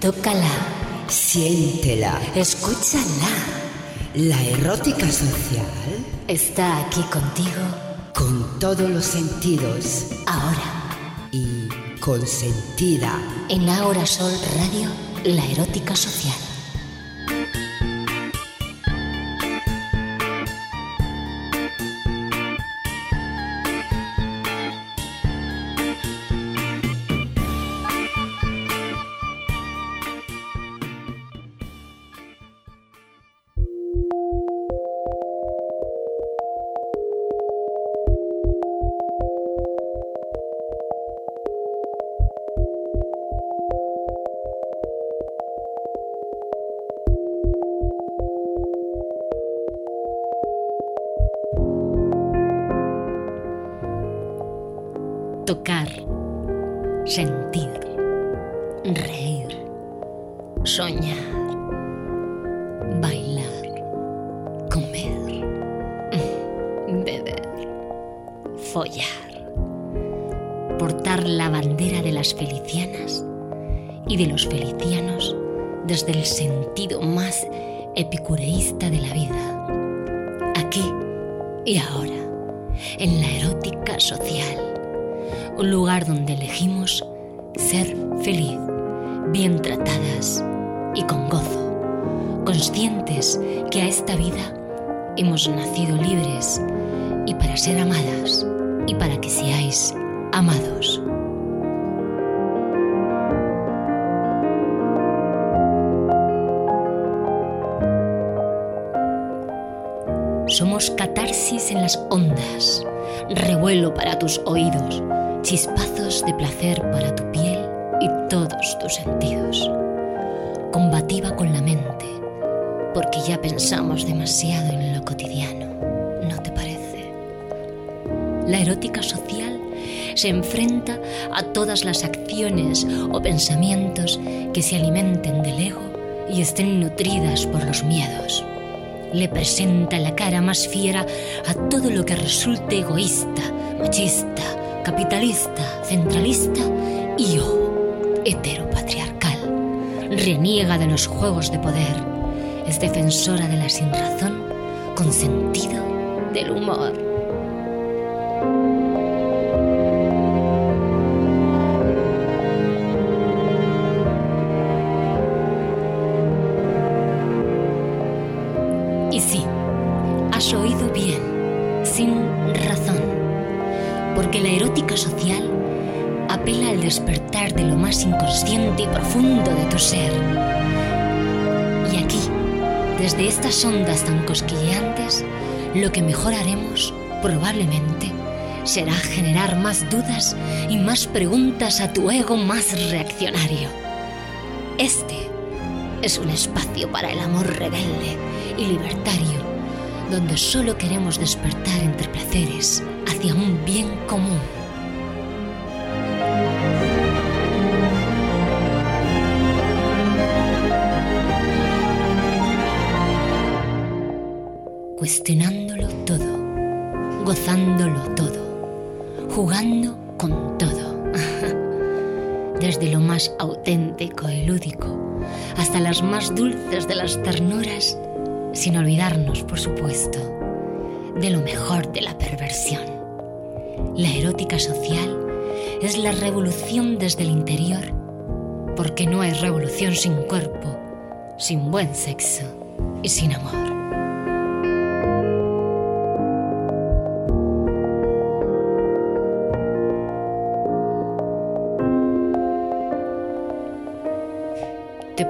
Tócala. Siéntela. Escúchala. La erótica social Está aquí contigo con todos los sentidos ahora. y consentida. En Ahora Sol Radio, la erótica social. Las acciones o pensamientos que se alimenten del ego y estén nutridas por los miedos. Le presenta la cara más fiera a todo lo que resulte egoísta, machista, capitalista, centralista y o heteropatriarcal. Reniega de los juegos de poder. Es defensora de la sinrazón con sentido del humor. Ondas tan cosquilleantes, lo que mejor haremos, probablemente, será generar más dudas y más preguntas a tu ego más reaccionario. Este es un espacio para el amor rebelde y libertario, donde solo queremos despertar entre placeres hacia un bien común. Cuestionándolo todo, gozándolo todo, jugando con todo. Desde lo más auténtico y lúdico hasta las más dulces de las ternuras, sin olvidarnos, por supuesto, de lo mejor de la perversión. La erótica social es la revolución desde el interior, porque no hay revolución sin cuerpo, sin buen sexo y sin amor.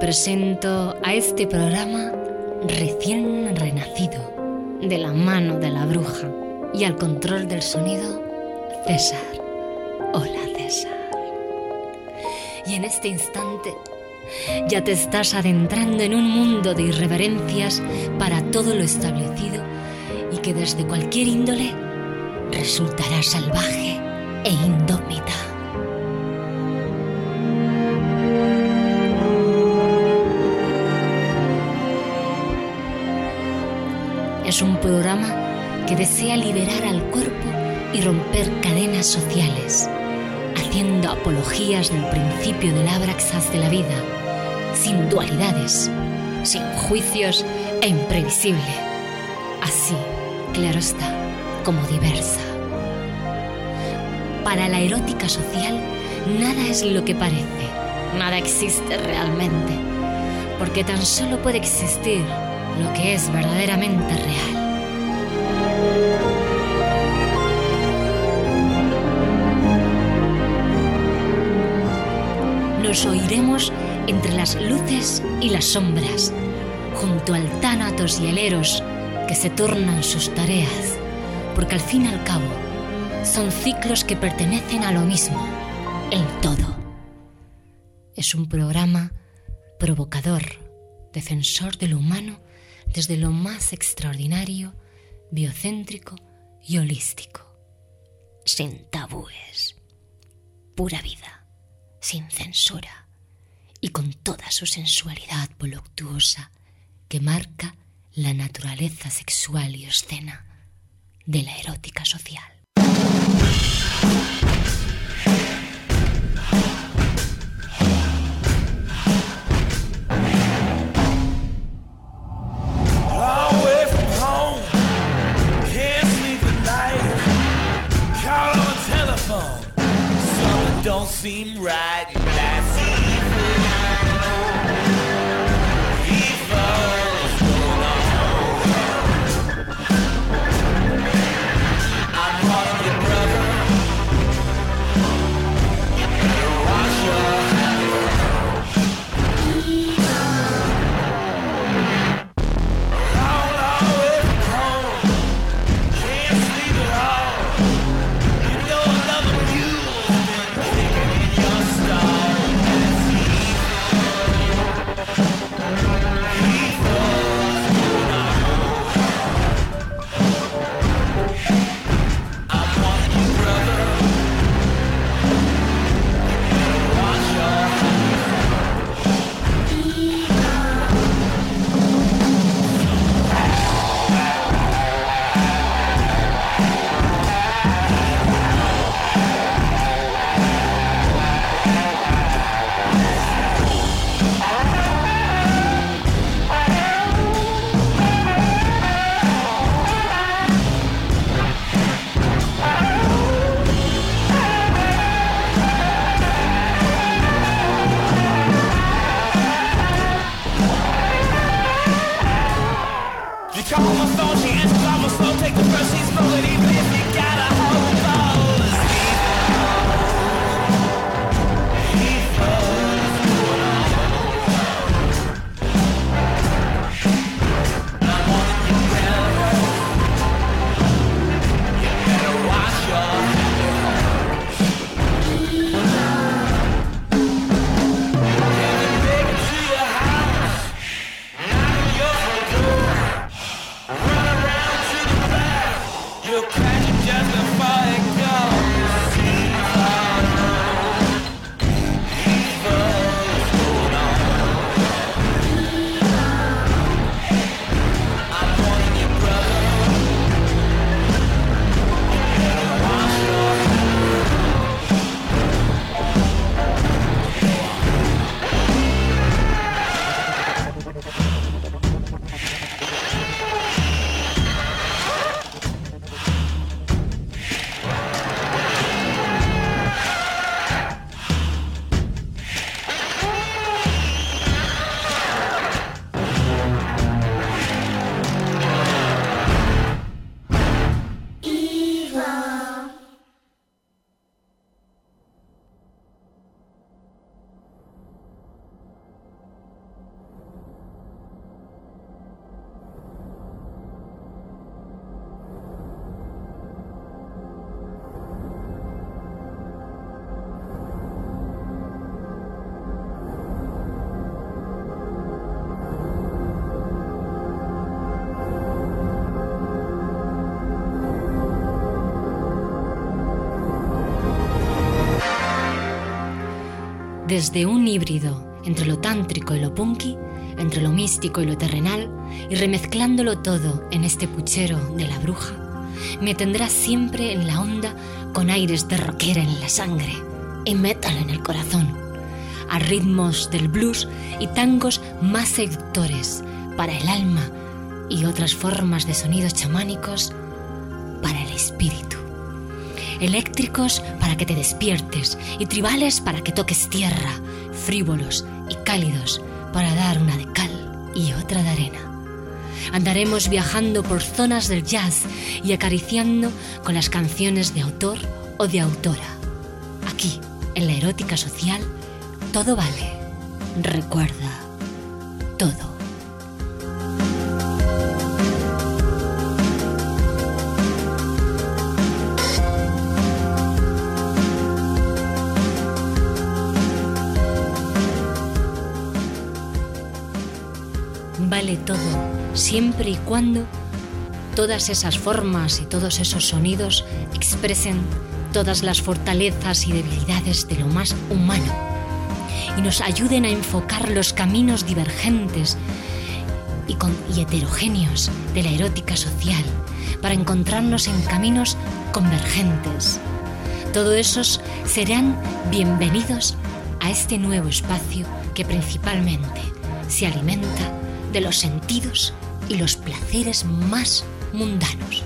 Presento a este programa recién renacido de la mano de la bruja y al control del sonido César. Hola César. Y en este instante ya te estás adentrando en un mundo de irreverencias para todo lo establecido y que desde cualquier índole resultará salvaje e indómita. Es un programa que desea liberar al cuerpo y romper cadenas sociales, haciendo apologías del principio del Abraxas de la vida, sin dualidades, sin juicios e imprevisible. Así, claro está, como diversa. Para la erótica social, nada es lo que parece, nada existe realmente, porque tan solo puede existir lo que es verdaderamente real. Nos oiremos entre las luces y las sombras, junto al tánatos y el eros que se tornan sus tareas, porque al fin y al cabo son ciclos que pertenecen a lo mismo, el todo. Es un programa provocador, defensor de lo humano desde lo más extraordinario, biocéntrico y holístico. Sin tabúes. Pura vida, sin censura y con toda su sensualidad voluptuosa que marca la naturaleza sexual y escena de la erótica social. Don't seem right. Desde un híbrido entre lo tántrico y lo punky, entre lo místico y lo terrenal, y remezclándolo todo en este puchero de la bruja, me tendrás siempre en la onda con aires de rockera en la sangre, y metal en el corazón, a ritmos del blues y tangos más seductores para el alma y otras formas de sonidos chamánicos para el espíritu. Eléctricos para que te despiertes y tribales para que toques tierra, frívolos y cálidos para dar una de cal y otra de arena. Andaremos viajando por zonas del jazz y acariciando con las canciones de autor o de autora. Aquí, en la erótica social, todo vale. Recuerda, todo. Todo, siempre y cuando todas esas formas y todos esos sonidos expresen todas las fortalezas y debilidades de lo más humano y nos ayuden a enfocar los caminos divergentes y, heterogéneos de la erótica social para encontrarnos en caminos convergentes. Todos esos serán bienvenidos a este nuevo espacio que principalmente se alimenta de los sentidos y los placeres más mundanos.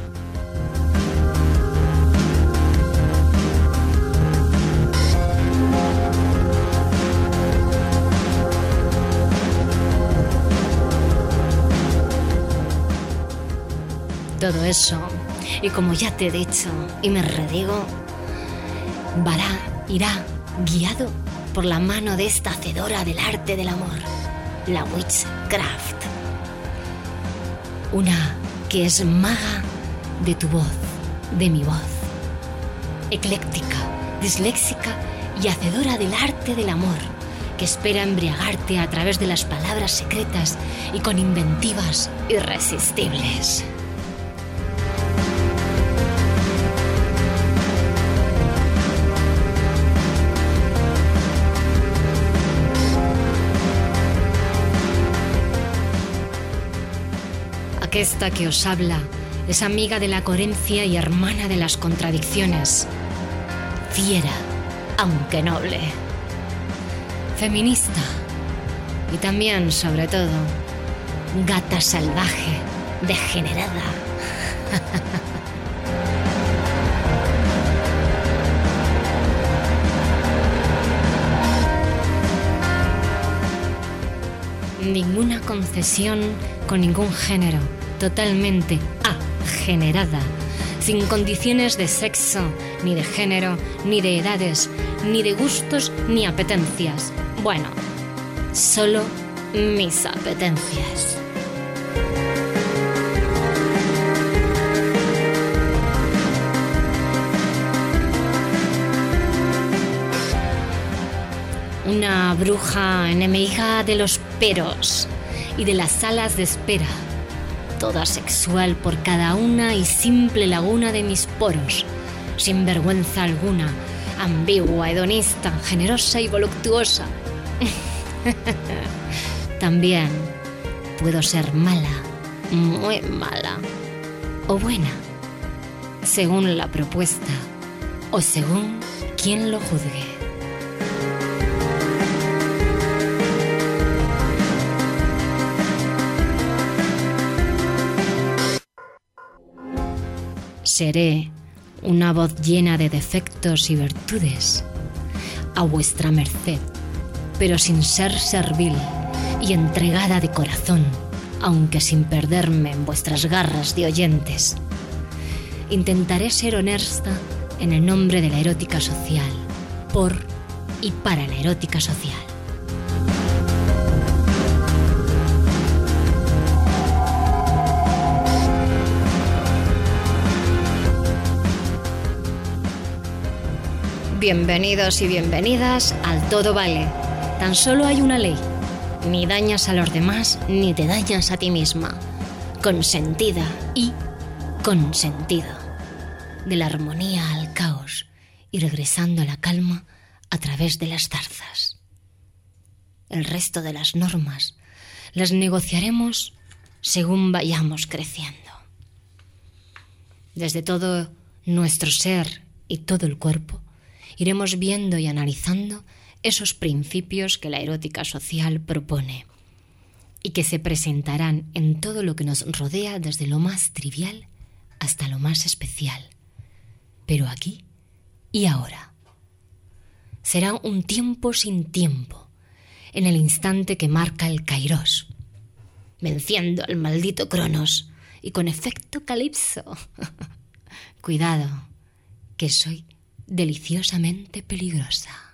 Todo eso, y como ya te he dicho y me redigo, vará, irá guiado por la mano de esta hacedora del arte del amor, la Witchcraft. Una que es maga de tu voz, de mi voz. Ecléctica, disléxica y hacedora del arte del amor, que espera embriagarte a través de las palabras secretas y con inventivas irresistibles. Aquesta que os habla es amiga de la coherencia y hermana de las contradicciones. Fiera, aunque noble. Feminista. Y también, sobre todo, gata salvaje, degenerada. Ninguna concesión con ningún género, totalmente agenerada, sin condiciones de sexo, ni de género, ni de edades, ni de gustos, ni apetencias. Bueno, solo mis apetencias. Una bruja enemiga de los peros y de las salas de espera, toda sexual por cada una y simple laguna de mis poros, sin vergüenza alguna, ambigua, hedonista, generosa y voluptuosa. También puedo ser mala, muy mala, o buena, según la propuesta o según quien lo juzgue. Seré una voz llena de defectos y virtudes, a vuestra merced, pero sin ser servil y entregada de corazón, aunque sin perderme en vuestras garras de oyentes. Intentaré ser honesta en el nombre de la erótica social, por y para la erótica social. Bienvenidos y bienvenidas al Todo Vale. Tan solo hay una ley. Ni dañas a los demás ni te dañas a ti misma. Consentida y consentido. De la armonía al caos y regresando a la calma a través de las zarzas. El resto de las normas las negociaremos según vayamos creciendo. Desde todo nuestro ser y todo el cuerpo iremos viendo y analizando esos principios que la erótica social propone y que se presentarán en todo lo que nos rodea desde lo más trivial hasta lo más especial. Pero aquí y ahora. Será un tiempo sin tiempo, en el instante que marca el Kairos, venciendo al maldito Cronos y con efecto calipso. Cuidado, que soy deliciosamente peligrosa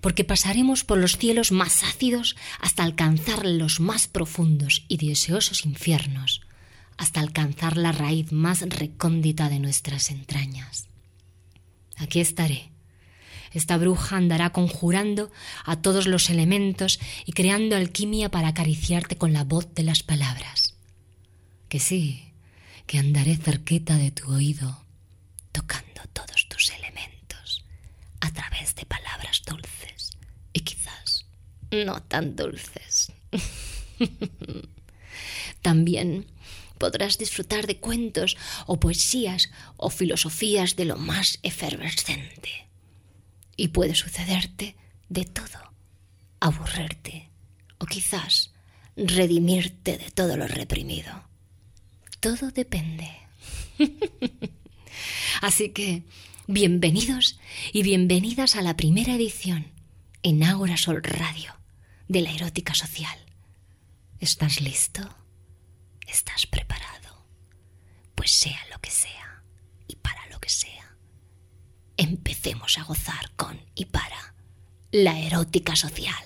porque pasaremos por los cielos más ácidos hasta alcanzar los más profundos y deseosos infiernos, hasta alcanzar la raíz más recóndita de nuestras entrañas. Aquí estaré. Esta bruja andará conjurando a todos los elementos y creando alquimia para acariciarte con la voz de las palabras. Que sí, que andaré cerquita de tu oído, tocando todos tus elementos a través de palabras dulces y quizás no tan dulces. También podrás disfrutar de cuentos o poesías o filosofías de lo más efervescente. Y puede sucederte de todo, aburrirte o quizás redimirte de todo lo reprimido. Todo depende. Así que, bienvenidos y bienvenidas a la primera edición en Ágora Sol Radio de la erótica social. ¿Estás listo? ¿Estás preparado? Pues sea lo que sea y para lo que sea. Empecemos a gozar con y para la erótica social.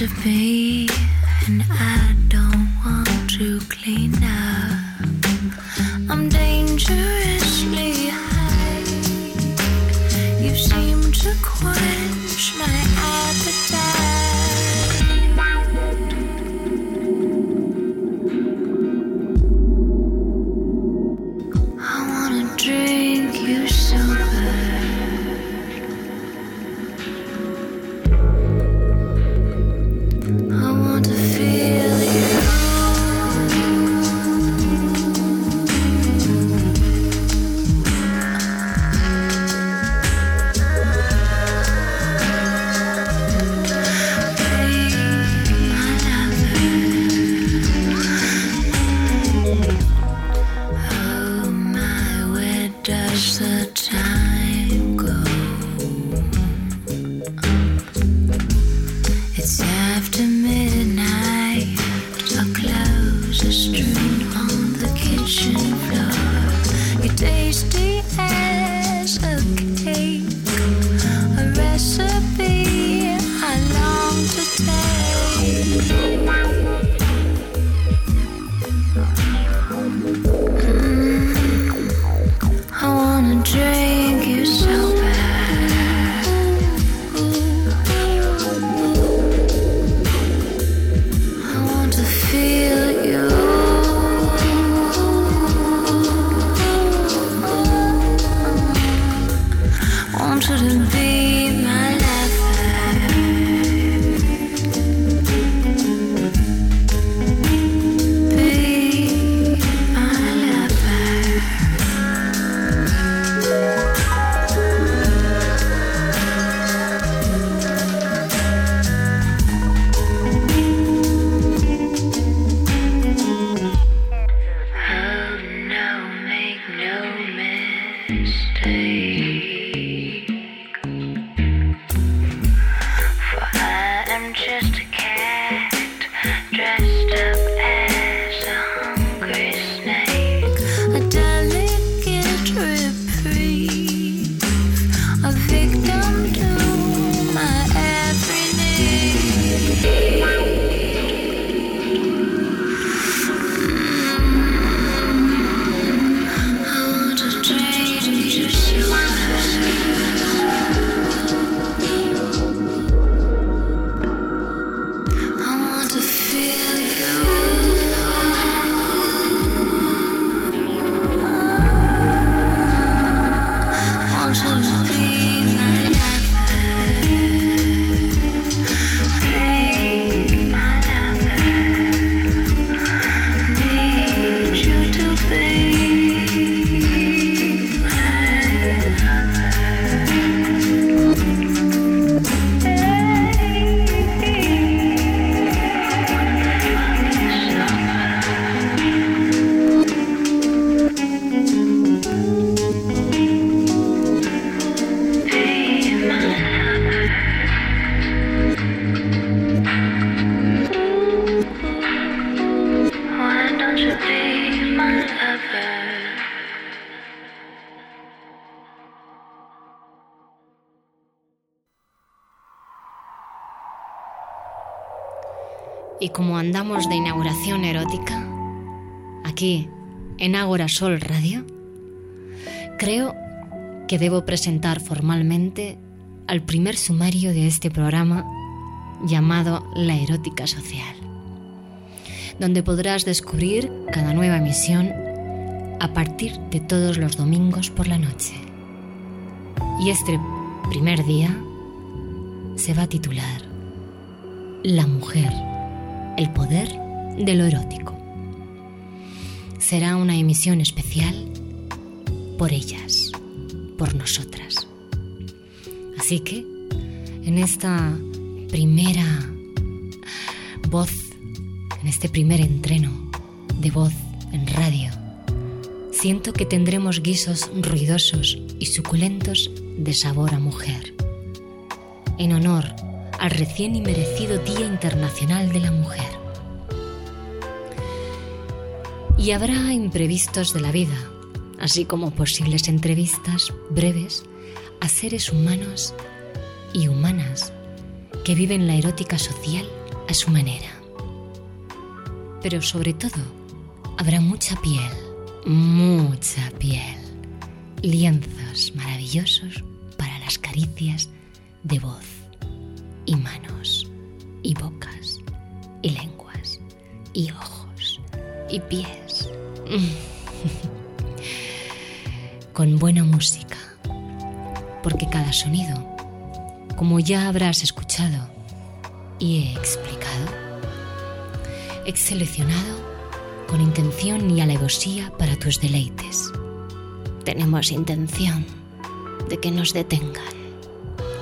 Of me, and I don't want to clean up. I'm dangerously Sol Radio, creo que debo presentar formalmente al primer sumario de este programa llamado La Erótica Social, donde podrás descubrir cada nueva emisión a partir de todos los domingos por la noche. Y este primer día se va a titular La mujer, el poder de lo erótico. Será una emisión especial por ellas, por nosotras. Así que, en esta primera voz, en este primer entreno de voz en radio, siento que tendremos guisos ruidosos y suculentos de sabor a mujer, en honor al recién y merecido Día Internacional de la Mujer. Y habrá imprevistos de la vida, así como posibles entrevistas breves a seres humanos y humanas que viven la erótica social a su manera. Pero sobre todo, habrá mucha piel, mucha piel, lienzos maravillosos para las caricias de voz y manos y bocas y lenguas y ojos y pies. Con buena música, porque cada sonido, como ya habrás escuchado y he explicado, he seleccionado con intención y alevosía para tus deleites. Tenemos intención de que nos detengan,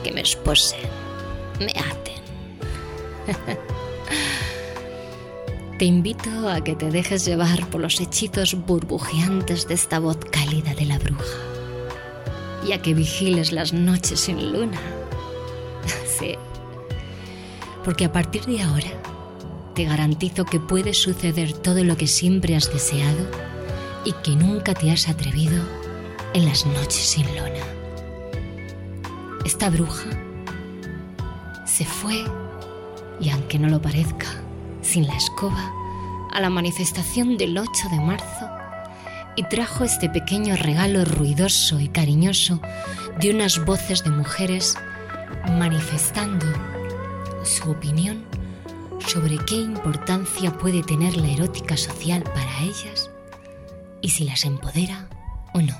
que me esposen, me aten. Te invito a que te dejes llevar por los hechizos burbujeantes de esta voz cálida de la bruja y a que vigiles las noches sin luna. Sí, porque a partir de ahora te garantizo que puede suceder todo lo que siempre has deseado y que nunca te has atrevido en las noches sin luna. Esta bruja se fue, y aunque no lo parezca, sin la escoba, a la manifestación del 8 de marzo y trajo este pequeño regalo ruidoso y cariñoso de unas voces de mujeres manifestando su opinión sobre qué importancia puede tener la erótica social para ellas y si las empodera o no.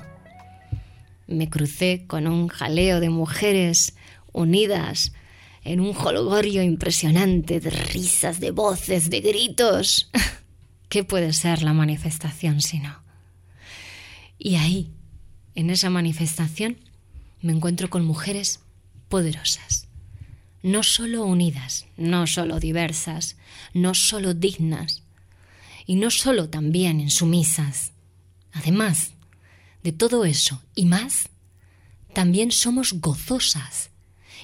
Me crucé con un jaleo de mujeres unidas en un jolgorio impresionante de risas, de voces, de gritos. ¿Qué puede ser la manifestación si no? Y ahí, en esa manifestación, me encuentro con mujeres poderosas, no solo unidas, no solo diversas, no solo dignas, y no solo también insumisas. Además de todo eso y más, también somos gozosas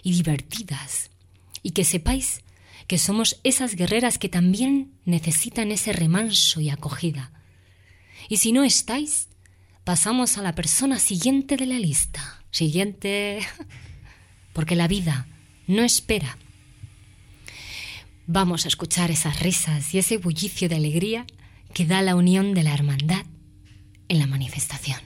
y divertidas, y que sepáis que somos esas guerreras que también necesitan ese remanso y acogida. Y si no estáis, pasamos a la persona siguiente de la lista. Siguiente. Porque la vida no espera. Vamos a escuchar esas risas y ese bullicio de alegría que da la unión de la hermandad en la manifestación.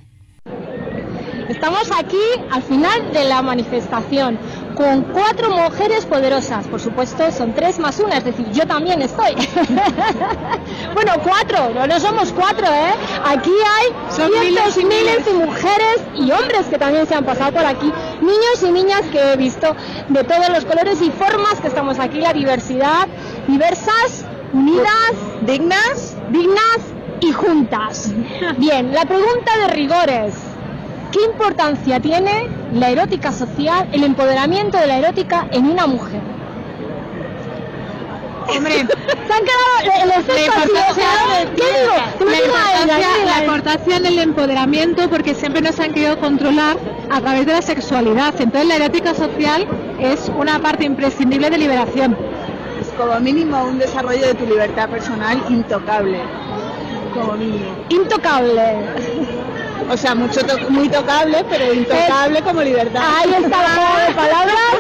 Estamos aquí al final de la manifestación con cuatro mujeres poderosas. Por supuesto, son tres más una, es decir, yo también estoy. bueno, cuatro, no, no somos cuatro, ¿eh? Aquí hay Son cientos miles y miles de mujeres y hombres que también se han pasado por aquí, niños y niñas que he visto de todos los colores y formas que estamos aquí, la diversidad, diversas, unidas, dignas, dignas y juntas. Bien, la pregunta de rigores. ¿Qué importancia tiene la erótica social, el empoderamiento de la erótica en una mujer? Hombre, Se han quedado el la efecto así, o sea, importancia, ¿qué digo? ¿Qué me la importancia, del empoderamiento porque siempre nos han querido controlar a través de la sexualidad. Entonces la erótica social es una parte imprescindible de liberación. Es como mínimo un desarrollo de tu libertad personal intocable. Como mínimo. Intocable. O sea, mucho to- muy tocable, pero intocable como libertad. Ahí está la juego de palabras.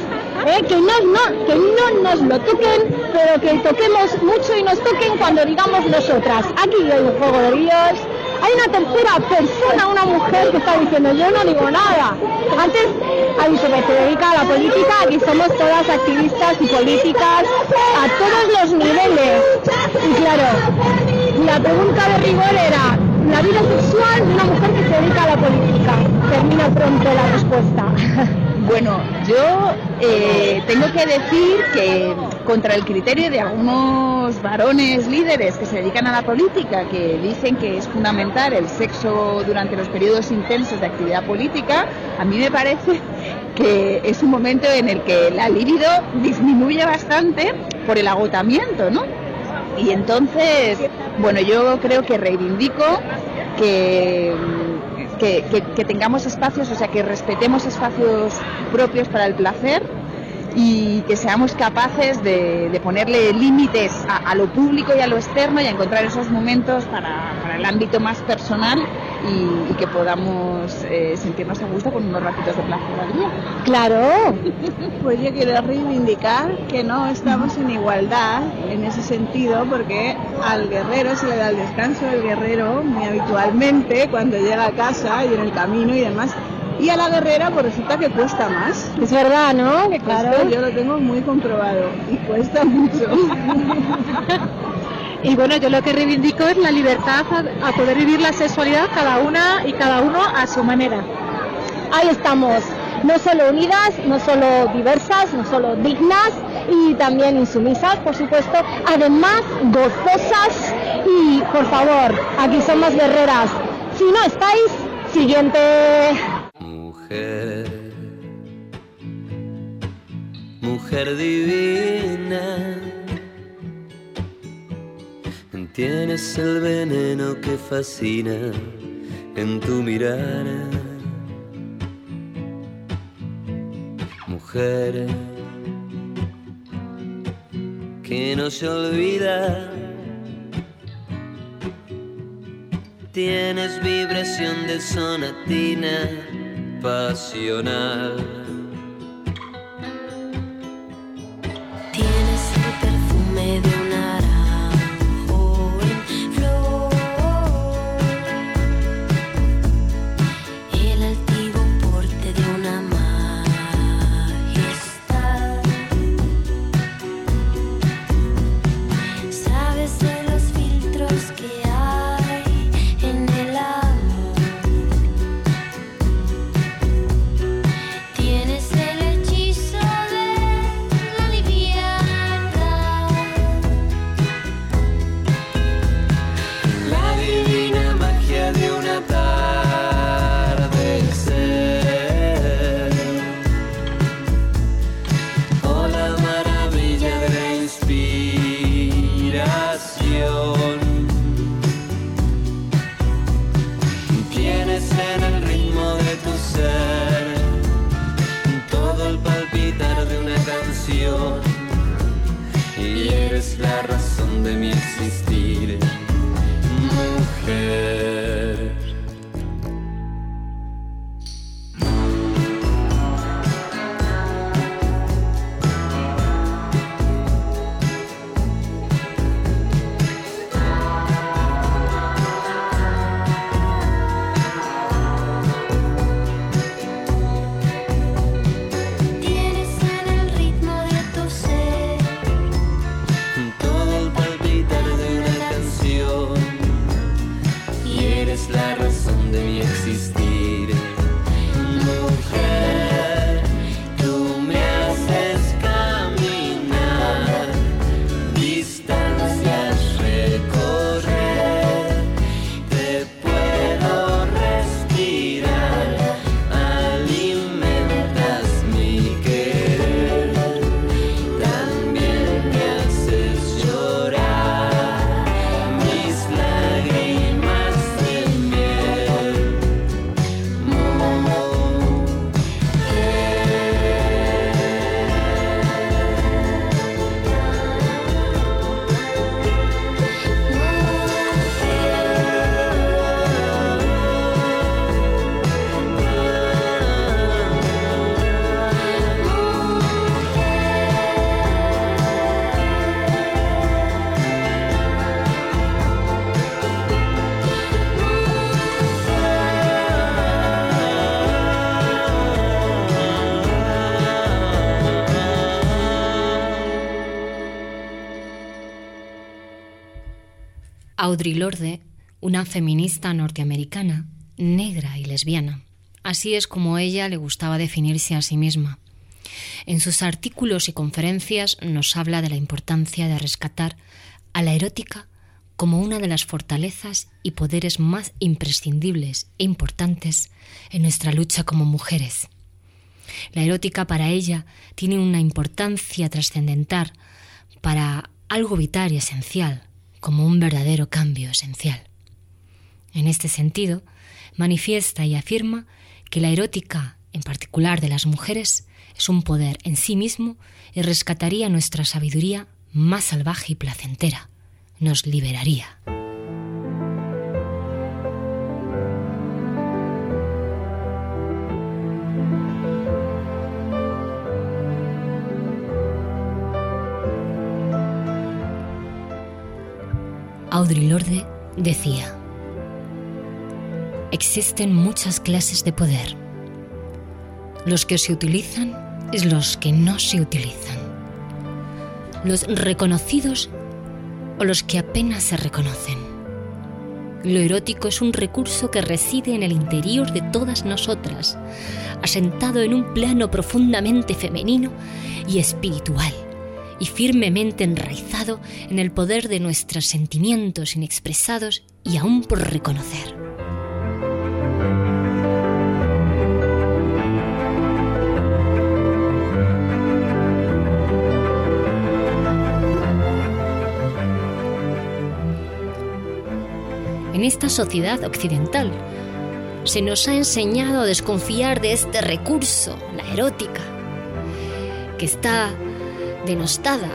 ¿eh? que, no, no, que no nos lo toquen, pero que toquemos mucho y nos toquen cuando digamos nosotras. Aquí hay un juego de Dios, hay una tercera persona, una mujer que está diciendo yo no digo nada. Antes ha dicho que se dedica a la política, aquí somos todas activistas y políticas a todos los niveles. Y claro, la pregunta de rigor era, la vida sexual de una mujer que se dedica a la política. Termina pronto la respuesta. Bueno, yo eh, tengo que decir que contra el criterio de algunos varones líderes que se dedican a la política, que dicen que es fundamental el sexo durante los periodos intensos de actividad política, a mí me parece que es un momento en el que la libido disminuye bastante por el agotamiento, ¿no? Y entonces, bueno, yo creo que reivindico que que, tengamos espacios, o sea, que respetemos espacios propios para el placer y que seamos capaces de, ponerle límites a, lo público y a lo externo y a encontrar esos momentos para, el ámbito más personal y, que podamos eh, sentirnos a gusto con unos ratitos de placer al día. Claro. Pues yo quiero reivindicar que no estamos en igualdad en ese sentido porque al guerrero se le da el descanso, el guerrero muy habitualmente cuando llega a casa y en el camino y demás y a la guerrera pues resulta que cuesta más. Es verdad, ¿no? Que claro. yo lo tengo muy comprobado y cuesta mucho. y bueno, yo lo que reivindico es la libertad a, poder vivir la sexualidad cada una y cada uno a su manera. Ahí estamos, no solo unidas, no solo diversas, no solo dignas y también insumisas, por supuesto, además gozosas y por favor, aquí somos guerreras. Si no estáis, siguiente mujer, divina. Tienes el veneno que fascina en tu mirada. Mujer que no se olvida. Tienes vibración de sonatina pasional. Tienes el perfume de de mi existencia. Audre Lorde, una feminista norteamericana, negra y lesbiana. Así es como ella le gustaba definirse a sí misma. En sus artículos y conferencias nos habla de la importancia de rescatar a la erótica como una de las fortalezas y poderes más imprescindibles e importantes en nuestra lucha como mujeres. La erótica para ella tiene una importancia trascendental para algo vital y esencial, como un verdadero cambio esencial. En este sentido, manifiesta y afirma que la erótica, en particular de las mujeres, es un poder en sí mismo y rescataría nuestra sabiduría más salvaje y placentera, nos liberaría. Audre Lorde decía, existen muchas clases de poder. Los que se utilizan es los que no se utilizan. Los reconocidos o los que apenas se reconocen. Lo erótico es un recurso que reside en el interior de todas nosotras, asentado en un plano profundamente femenino y espiritual, y firmemente enraizado en el poder de nuestros sentimientos inexpresados y aún por reconocer. en esta sociedad occidental. Se nos ha enseñado a desconfiar de este recurso, la erótica, que está denostada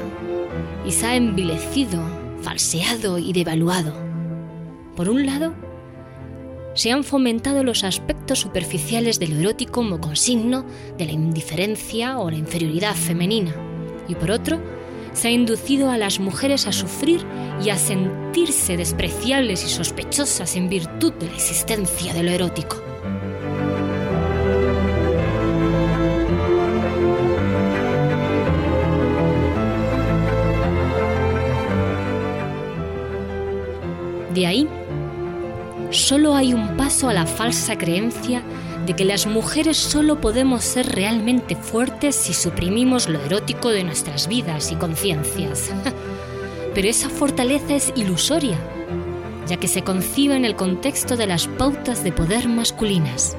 y se ha envilecido, falseado y devaluado. Por un lado, se han fomentado los aspectos superficiales de lo erótico como consigno de la indiferencia o la inferioridad femenina, y por otro, se ha inducido a las mujeres a sufrir y a sentirse despreciables y sospechosas en virtud de la existencia de lo erótico. Ahí, solo hay un paso a la falsa creencia de que las mujeres solo podemos ser realmente fuertes si suprimimos lo erótico de nuestras vidas y conciencias. Pero esa fortaleza es ilusoria, ya que se concibe en el contexto de las pautas de poder masculinas.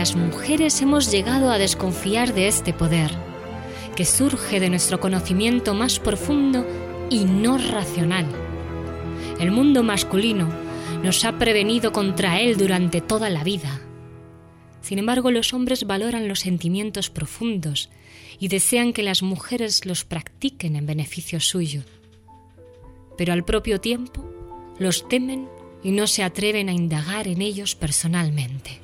Las mujeres hemos llegado a desconfiar de este poder, que surge de nuestro conocimiento más profundo y no racional. El mundo masculino nos ha prevenido contra él durante toda la vida. Sin embargo, los hombres valoran los sentimientos profundos y desean que las mujeres los practiquen en beneficio suyo. Pero al propio tiempo los temen y no se atreven a indagar en ellos personalmente.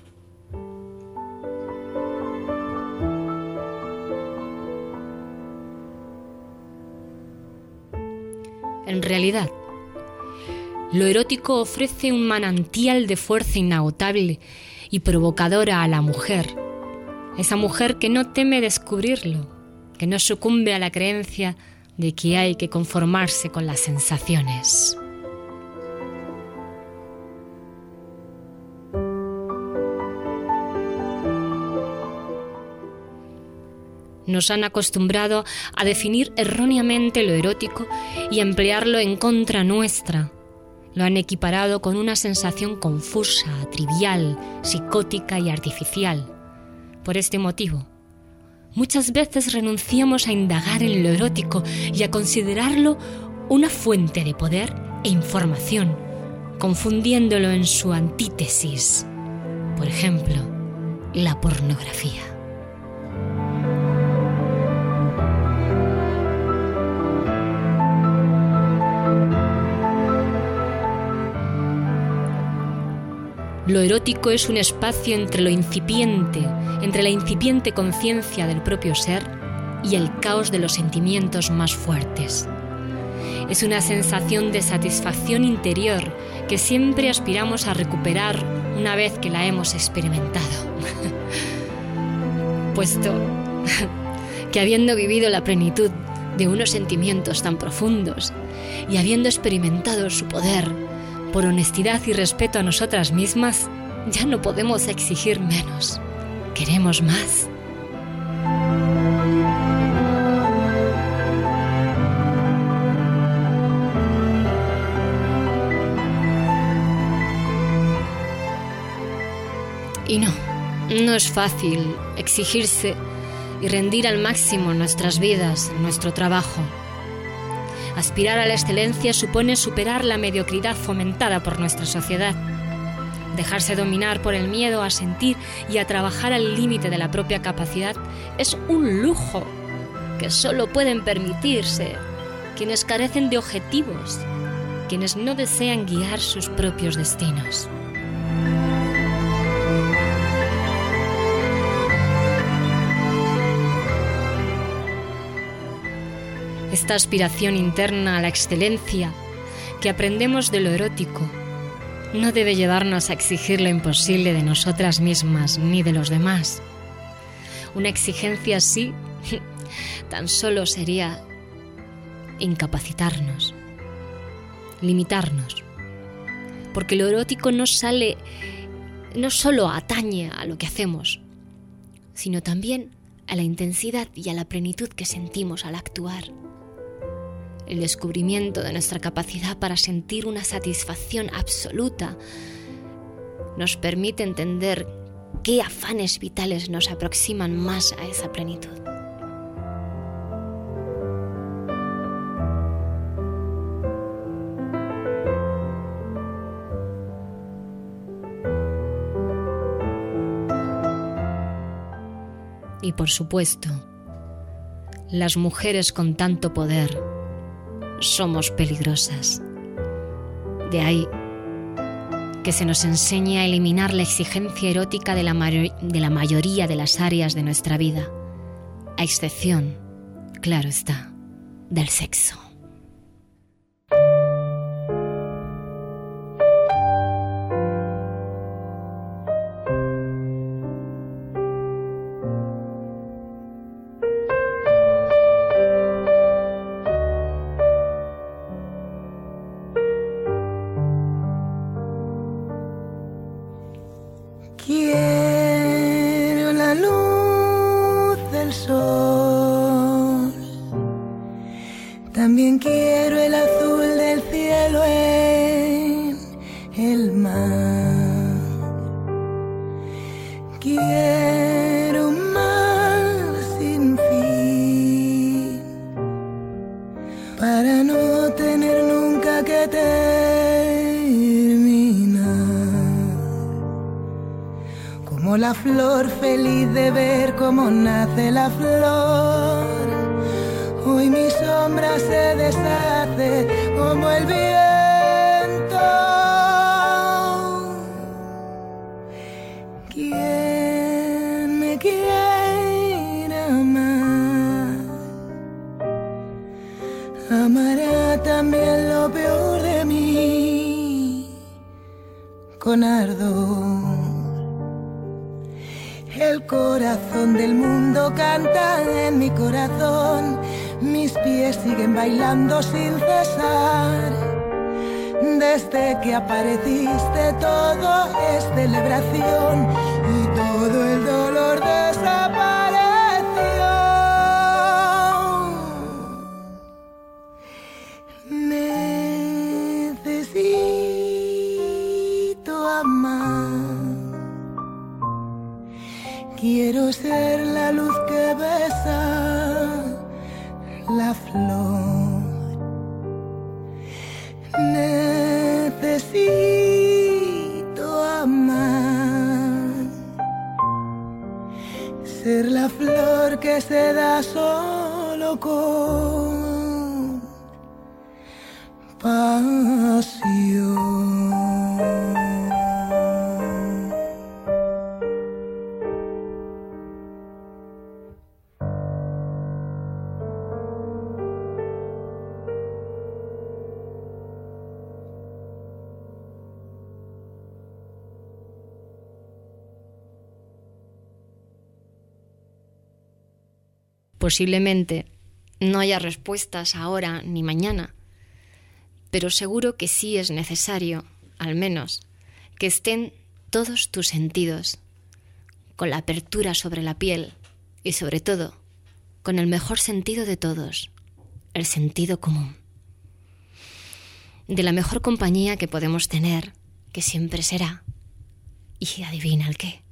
Realidad, lo erótico ofrece un manantial de fuerza inagotable y provocadora a la mujer, esa mujer que no teme descubrirlo, que no sucumbe a la creencia de que hay que conformarse con las sensaciones. Nos han acostumbrado a definir erróneamente lo erótico y emplearlo en contra nuestra. Lo han equiparado con una sensación confusa, trivial, psicótica y artificial. Por este motivo, muchas veces renunciamos a indagar en lo erótico y a considerarlo una fuente de poder e información, confundiéndolo en su antítesis, por ejemplo, la pornografía. Lo erótico es un espacio entre lo incipiente, entre la incipiente conciencia del propio ser y el caos de los sentimientos más fuertes. Es una sensación de satisfacción interior que siempre aspiramos a recuperar una vez que la hemos experimentado. supuesto que habiendo vivido la plenitud de unos sentimientos tan profundos y habiendo experimentado su poder por honestidad y respeto a nosotras mismas, ya no podemos exigir menos. Queremos más. Y no, no es fácil exigirse y rendir al máximo nuestras vidas, nuestro trabajo. Aspirar a la excelencia supone superar la mediocridad fomentada por nuestra sociedad. Dejarse dominar por el miedo a sentir y a trabajar al límite de la propia capacidad es un lujo que solo pueden permitirse quienes carecen de objetivos, quienes no desean guiar sus propios destinos. Esta aspiración interna a la excelencia que aprendemos de lo erótico no debe llevarnos a exigir lo imposible de nosotras mismas ni de los demás. Una exigencia así tan solo sería incapacitarnos, limitarnos, porque lo erótico no sale, no solo atañe a lo que hacemos, sino también a la intensidad y a la plenitud que sentimos al actuar el descubrimiento de nuestra capacidad para sentir una satisfacción absoluta nos permite entender qué afanes vitales nos aproximan más a esa plenitud. Y por supuesto, las mujeres con tanto poder somos peligrosas. De ahí que se nos enseñe a eliminar la exigencia erótica de la, mayoría de las áreas de nuestra vida, a excepción, claro está, del sexo. De ver cómo nace la flor. Hoy mi sombra se deshace como el viento. ¿Quién me quiera más? Amará también lo peor de mí con ardor. El corazón del mundo canta en mi corazón, mis pies siguen bailando sin cesar. Desde que apareciste todo es celebración ser la luz que besa la flor. Necesito amar. Ser la flor que se da solo Posiblemente no haya respuestas ahora ni mañana, pero seguro que sí es necesario, al menos, que estén todos tus sentidos, con la apertura sobre la piel y sobre todo, con el mejor sentido de todos, el sentido común. De la mejor compañía que podemos tener, que siempre será. Y adivina el qué,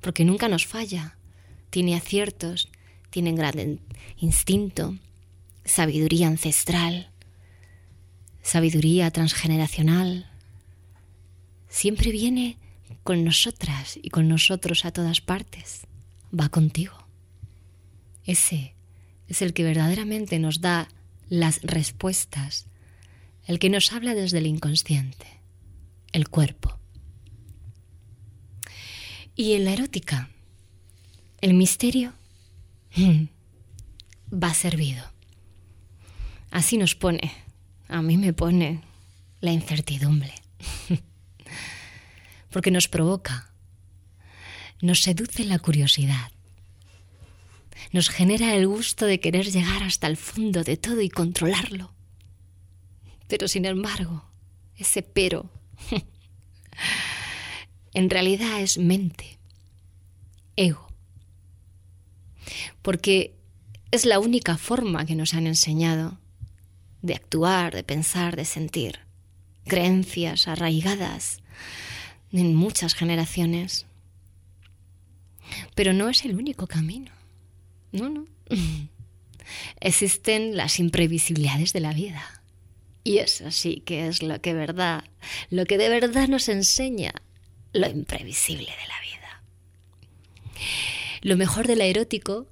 porque nunca nos falla, tiene aciertos, tiene gran instinto, sabiduría ancestral, sabiduría transgeneracional. Siempre viene con nosotras y con nosotros a todas partes. Va contigo. Ese es el que verdaderamente nos da las respuestas, el que nos habla desde el inconsciente, el cuerpo. Y en la erótica, el misterio va servido. Así nos pone, a mí me pone la incertidumbre. Porque nos provoca, nos seduce la curiosidad, nos genera el gusto de querer llegar hasta el fondo de todo y controlarlo. Pero sin embargo, ese pero en realidad es mente, ego. Porque es la única forma que nos han enseñado de actuar, de pensar, de sentir. Creencias arraigadas en muchas generaciones. Pero no es el único camino. No, no. Existen las imprevisibilidades de la vida. Y eso sí que es lo que verdad, lo que de verdad nos enseña lo imprevisible de la vida. Lo mejor de la erótico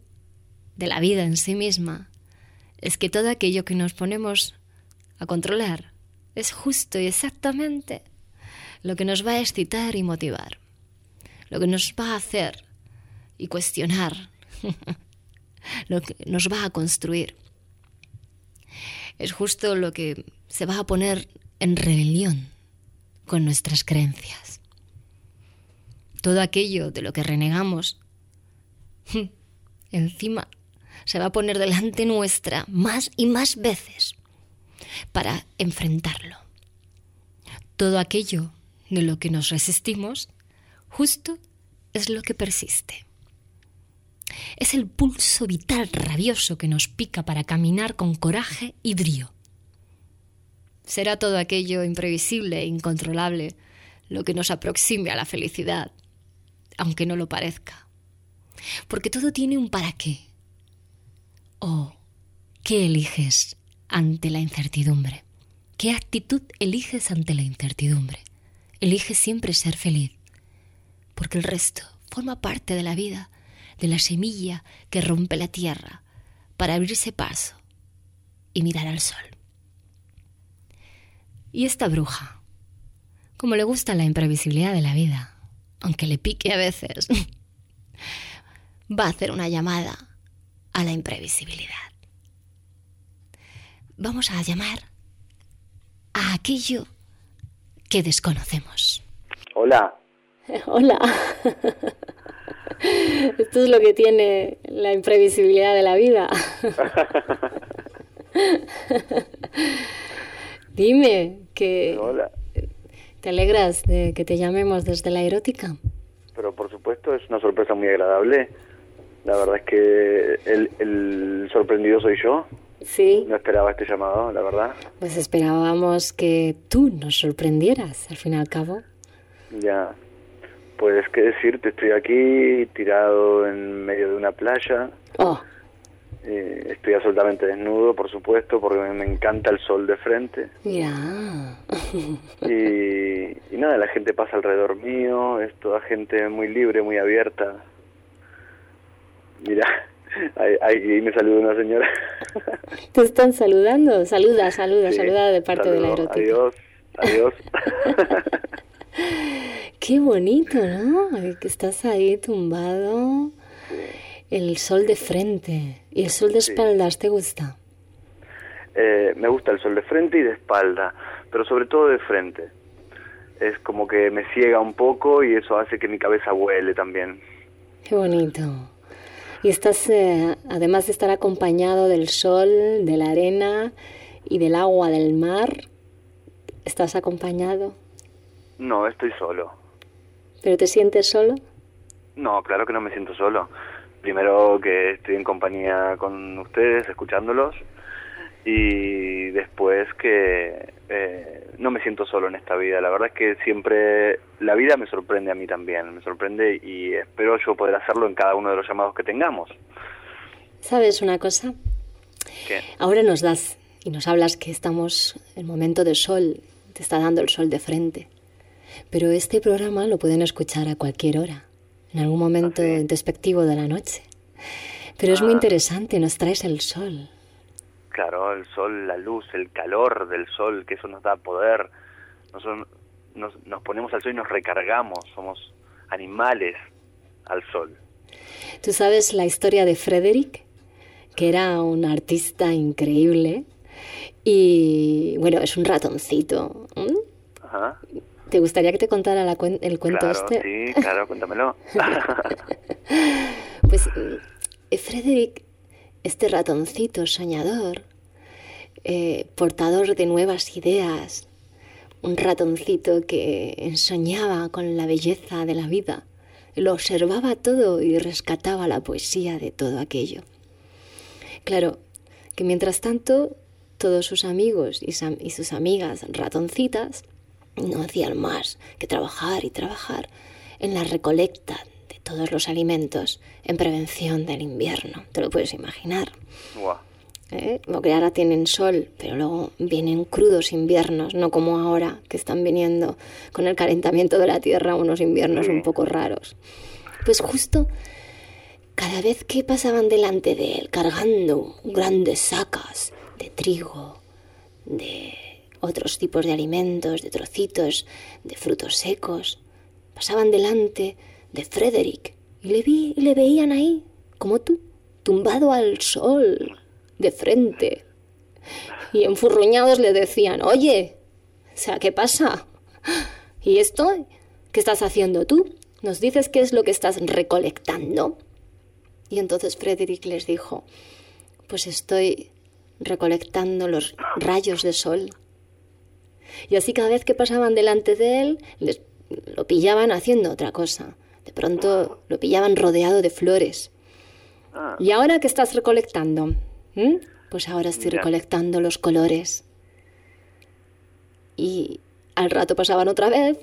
de la vida en sí misma es que todo aquello que nos ponemos a controlar es justo y exactamente lo que nos va a excitar y motivar, lo que nos va a hacer y cuestionar, lo que nos va a construir. Es justo lo que se va a poner en rebelión con nuestras creencias. Todo aquello de lo que renegamos, encima se va a poner delante nuestra más y más veces para enfrentarlo. Todo aquello de lo que nos resistimos, justo es lo que persiste. Es el pulso vital rabioso que nos pica para caminar con coraje y brío. Será todo aquello imprevisible e incontrolable lo que nos aproxime a la felicidad, aunque no lo parezca. Porque todo tiene un para qué, Oh, ¿qué eliges ante la incertidumbre? ¿Qué actitud eliges ante la incertidumbre? Eliges siempre ser feliz, porque el resto forma parte de la vida, de la semilla que rompe la tierra para abrirse paso y mirar al sol. Y esta bruja, como le gusta la imprevisibilidad de la vida, aunque le pique a veces, va a hacer una llamada a la imprevisibilidad. Vamos a llamar a aquello que desconocemos. Hola. Hola. Esto es lo que tiene la imprevisibilidad de la vida. Dime que Hola. te alegras de que te llamemos desde la erótica. Pero por supuesto es una sorpresa muy agradable. La verdad es que el, el sorprendido soy yo. Sí. No esperaba este llamado, la verdad. Pues esperábamos que tú nos sorprendieras, al fin y al cabo. Ya. Pues qué decirte, estoy aquí tirado en medio de una playa. Oh, Eh, estoy absolutamente desnudo, por supuesto, porque me, me encanta el sol de frente. mira. Y, y nada, la gente pasa alrededor mío, es toda gente muy libre, muy abierta. Mira, ahí, ahí me saluda una señora. Te están saludando. Saluda, saluda, Sí, saluda de parte de la saludo, erótica. Adiós, adiós. Qué bonito, ¿no? Que estás ahí tumbado. El sol de frente. ¿Y el sol de Sí. espaldas te gusta? Eh, me gusta el sol de frente y de espalda, pero sobre todo de frente. Es como que me ciega un poco y eso hace que mi cabeza vuele también. Qué bonito. Y estás, eh, además de estar acompañado del sol, de la arena y del agua del mar, ¿estás acompañado? No, estoy solo. ¿Pero te sientes solo? No, claro que no me siento solo. Primero que estoy en compañía con ustedes, escuchándolos, y después que eh, no me siento solo en esta vida. La verdad es que siempre la vida me sorprende a mí también, me sorprende y espero yo poder hacerlo en cada uno de los llamados que tengamos. ¿Sabes una cosa? ¿Qué? Ahora nos das y nos hablas que estamos en momento de sol, te está dando el sol de frente. Pero este programa lo pueden escuchar a cualquier hora, en algún momento despectivo de la noche. Pero es muy Ah. interesante, nos traes el sol. Claro, el sol, la luz, el calor del sol, que eso nos da poder. Nosotros nos, nos ponemos al sol y nos recargamos, somos animales al sol. ¿Tú sabes la historia de Frederick? Que era un artista increíble y, bueno, es un ratoncito. ¿m? Ajá. ¿Te gustaría que te contara la cuen- el cuento claro, este? sí, claro, cuéntamelo. Pues eh, Frederick, este ratoncito soñador, eh, portador de nuevas ideas, un ratoncito que soñaba con la belleza de la vida, lo observaba todo y rescataba la poesía de todo aquello. Claro, que mientras tanto todos sus amigos y, y sus amigas ratoncitas no hacían más que trabajar y trabajar en la recolecta todos los alimentos en prevención del invierno. Te lo puedes imaginar. Guau. ¿eh? Porque ahora tienen sol, pero luego vienen crudos inviernos, no como ahora, que están viniendo con el calentamiento de la Tierra unos inviernos un poco raros. Pues justo cada vez que pasaban delante de él cargando grandes sacas de trigo, de otros tipos de alimentos, de trocitos, de frutos secos, pasaban delante de Frederick y le vi y le veían ahí, como tú, tumbado al sol, de frente. Y enfurruñados le decían, oye, o sea, ¿qué pasa? ¿Y esto? ¿Qué estás haciendo tú? ¿Nos dices qué es lo que estás recolectando? Y entonces Frederick les dijo, pues estoy recolectando los rayos de sol. Y así cada vez que pasaban delante de él, lo pillaban haciendo otra cosa. De pronto lo pillaban rodeado de flores. ¿Y ahora qué estás recolectando? ¿Mm? Pues ahora estoy recolectando los colores. Y al rato pasaban otra vez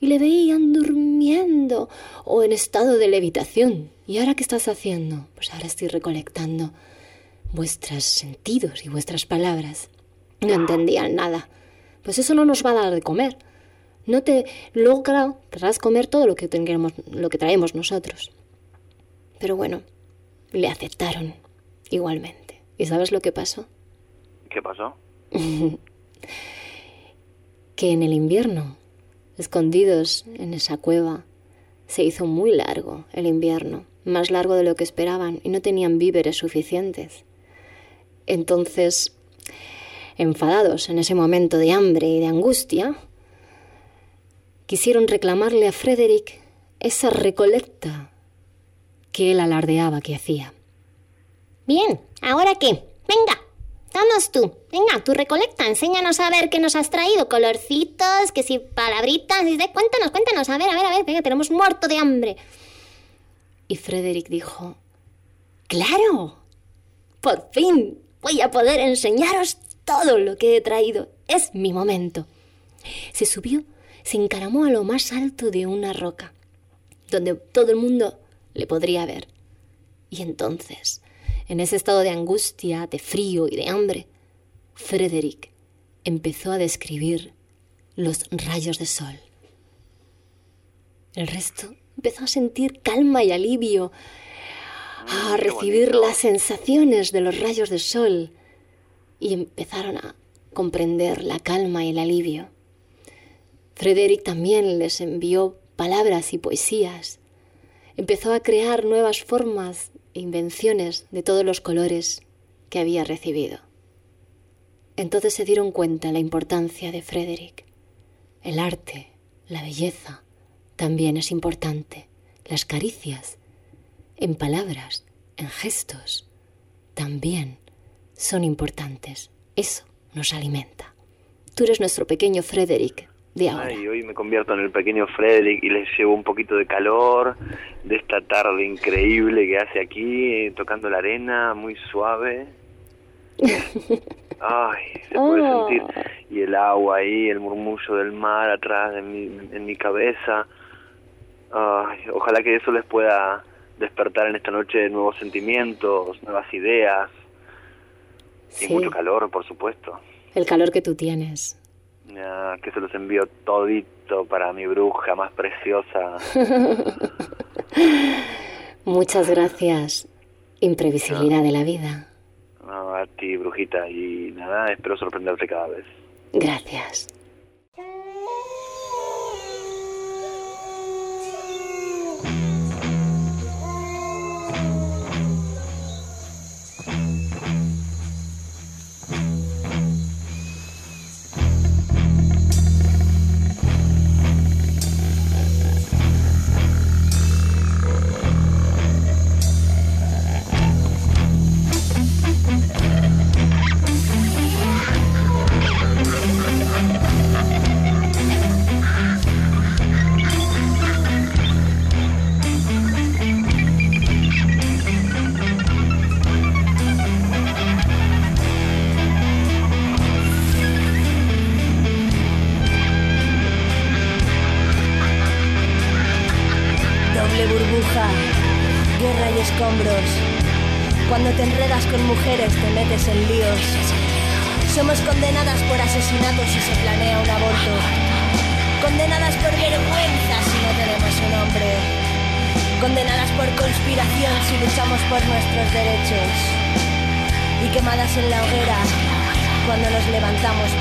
y le veían durmiendo o en estado de levitación. ¿Y ahora qué estás haciendo? Pues ahora estoy recolectando vuestros sentidos y vuestras palabras. No entendían nada. Pues eso no nos va a dar de comer. No te luego claro, querrás comer todo lo que tengamos, lo que traemos nosotros. Pero bueno, le aceptaron igualmente. ¿Y sabes lo que pasó? ¿Qué pasó? que en el invierno, escondidos en esa cueva, se hizo muy largo el invierno, más largo de lo que esperaban y no tenían víveres suficientes. Entonces, enfadados en ese momento de hambre y de angustia, quisieron reclamarle a Frederick esa recolecta que él alardeaba que hacía. Bien, ¿ahora qué? Venga, danos tú. Venga, tu recolecta, enséñanos a ver qué nos has traído. Colorcitos, que si palabritas, y de- cuéntanos, cuéntanos, a ver, a ver, a ver, venga, tenemos muerto de hambre. Y Frederick dijo, Claro, por fin voy a poder enseñaros todo lo que he traído. Es mi momento. Se subió, se encaramó a lo más alto de una roca, donde todo el mundo le podría ver. Y entonces, en ese estado de angustia, de frío y de hambre, Frederick empezó a describir los rayos de sol. El resto empezó a sentir calma y alivio, a recibir las sensaciones de los rayos de sol y empezaron a comprender la calma y el alivio. Frederick también les envió palabras y poesías. Empezó a crear nuevas formas e invenciones de todos los colores que había recibido. Entonces se dieron cuenta la importancia de Frederick. El arte, la belleza, también es importante. Las caricias, en palabras, en gestos, también son importantes. Eso nos alimenta. Tú eres nuestro pequeño Frederick de ahora. Ay, hoy me convierto en el pequeño Frederick y les llevo un poquito de calor de esta tarde increíble que hace aquí, tocando la arena, muy suave. Ay, se puede Oh. sentir. Y el agua ahí, el murmullo del mar atrás de mi, en mi cabeza. Ay, ojalá que eso les pueda despertar en esta noche nuevos sentimientos, nuevas ideas. Sí. Y mucho calor, por supuesto. El calor que tú tienes. Ya, que se los envío todito para mi bruja más preciosa. Muchas gracias. Imprevisibilidad de la vida. No, a ti, brujita, y nada, espero sorprenderte cada vez. Gracias.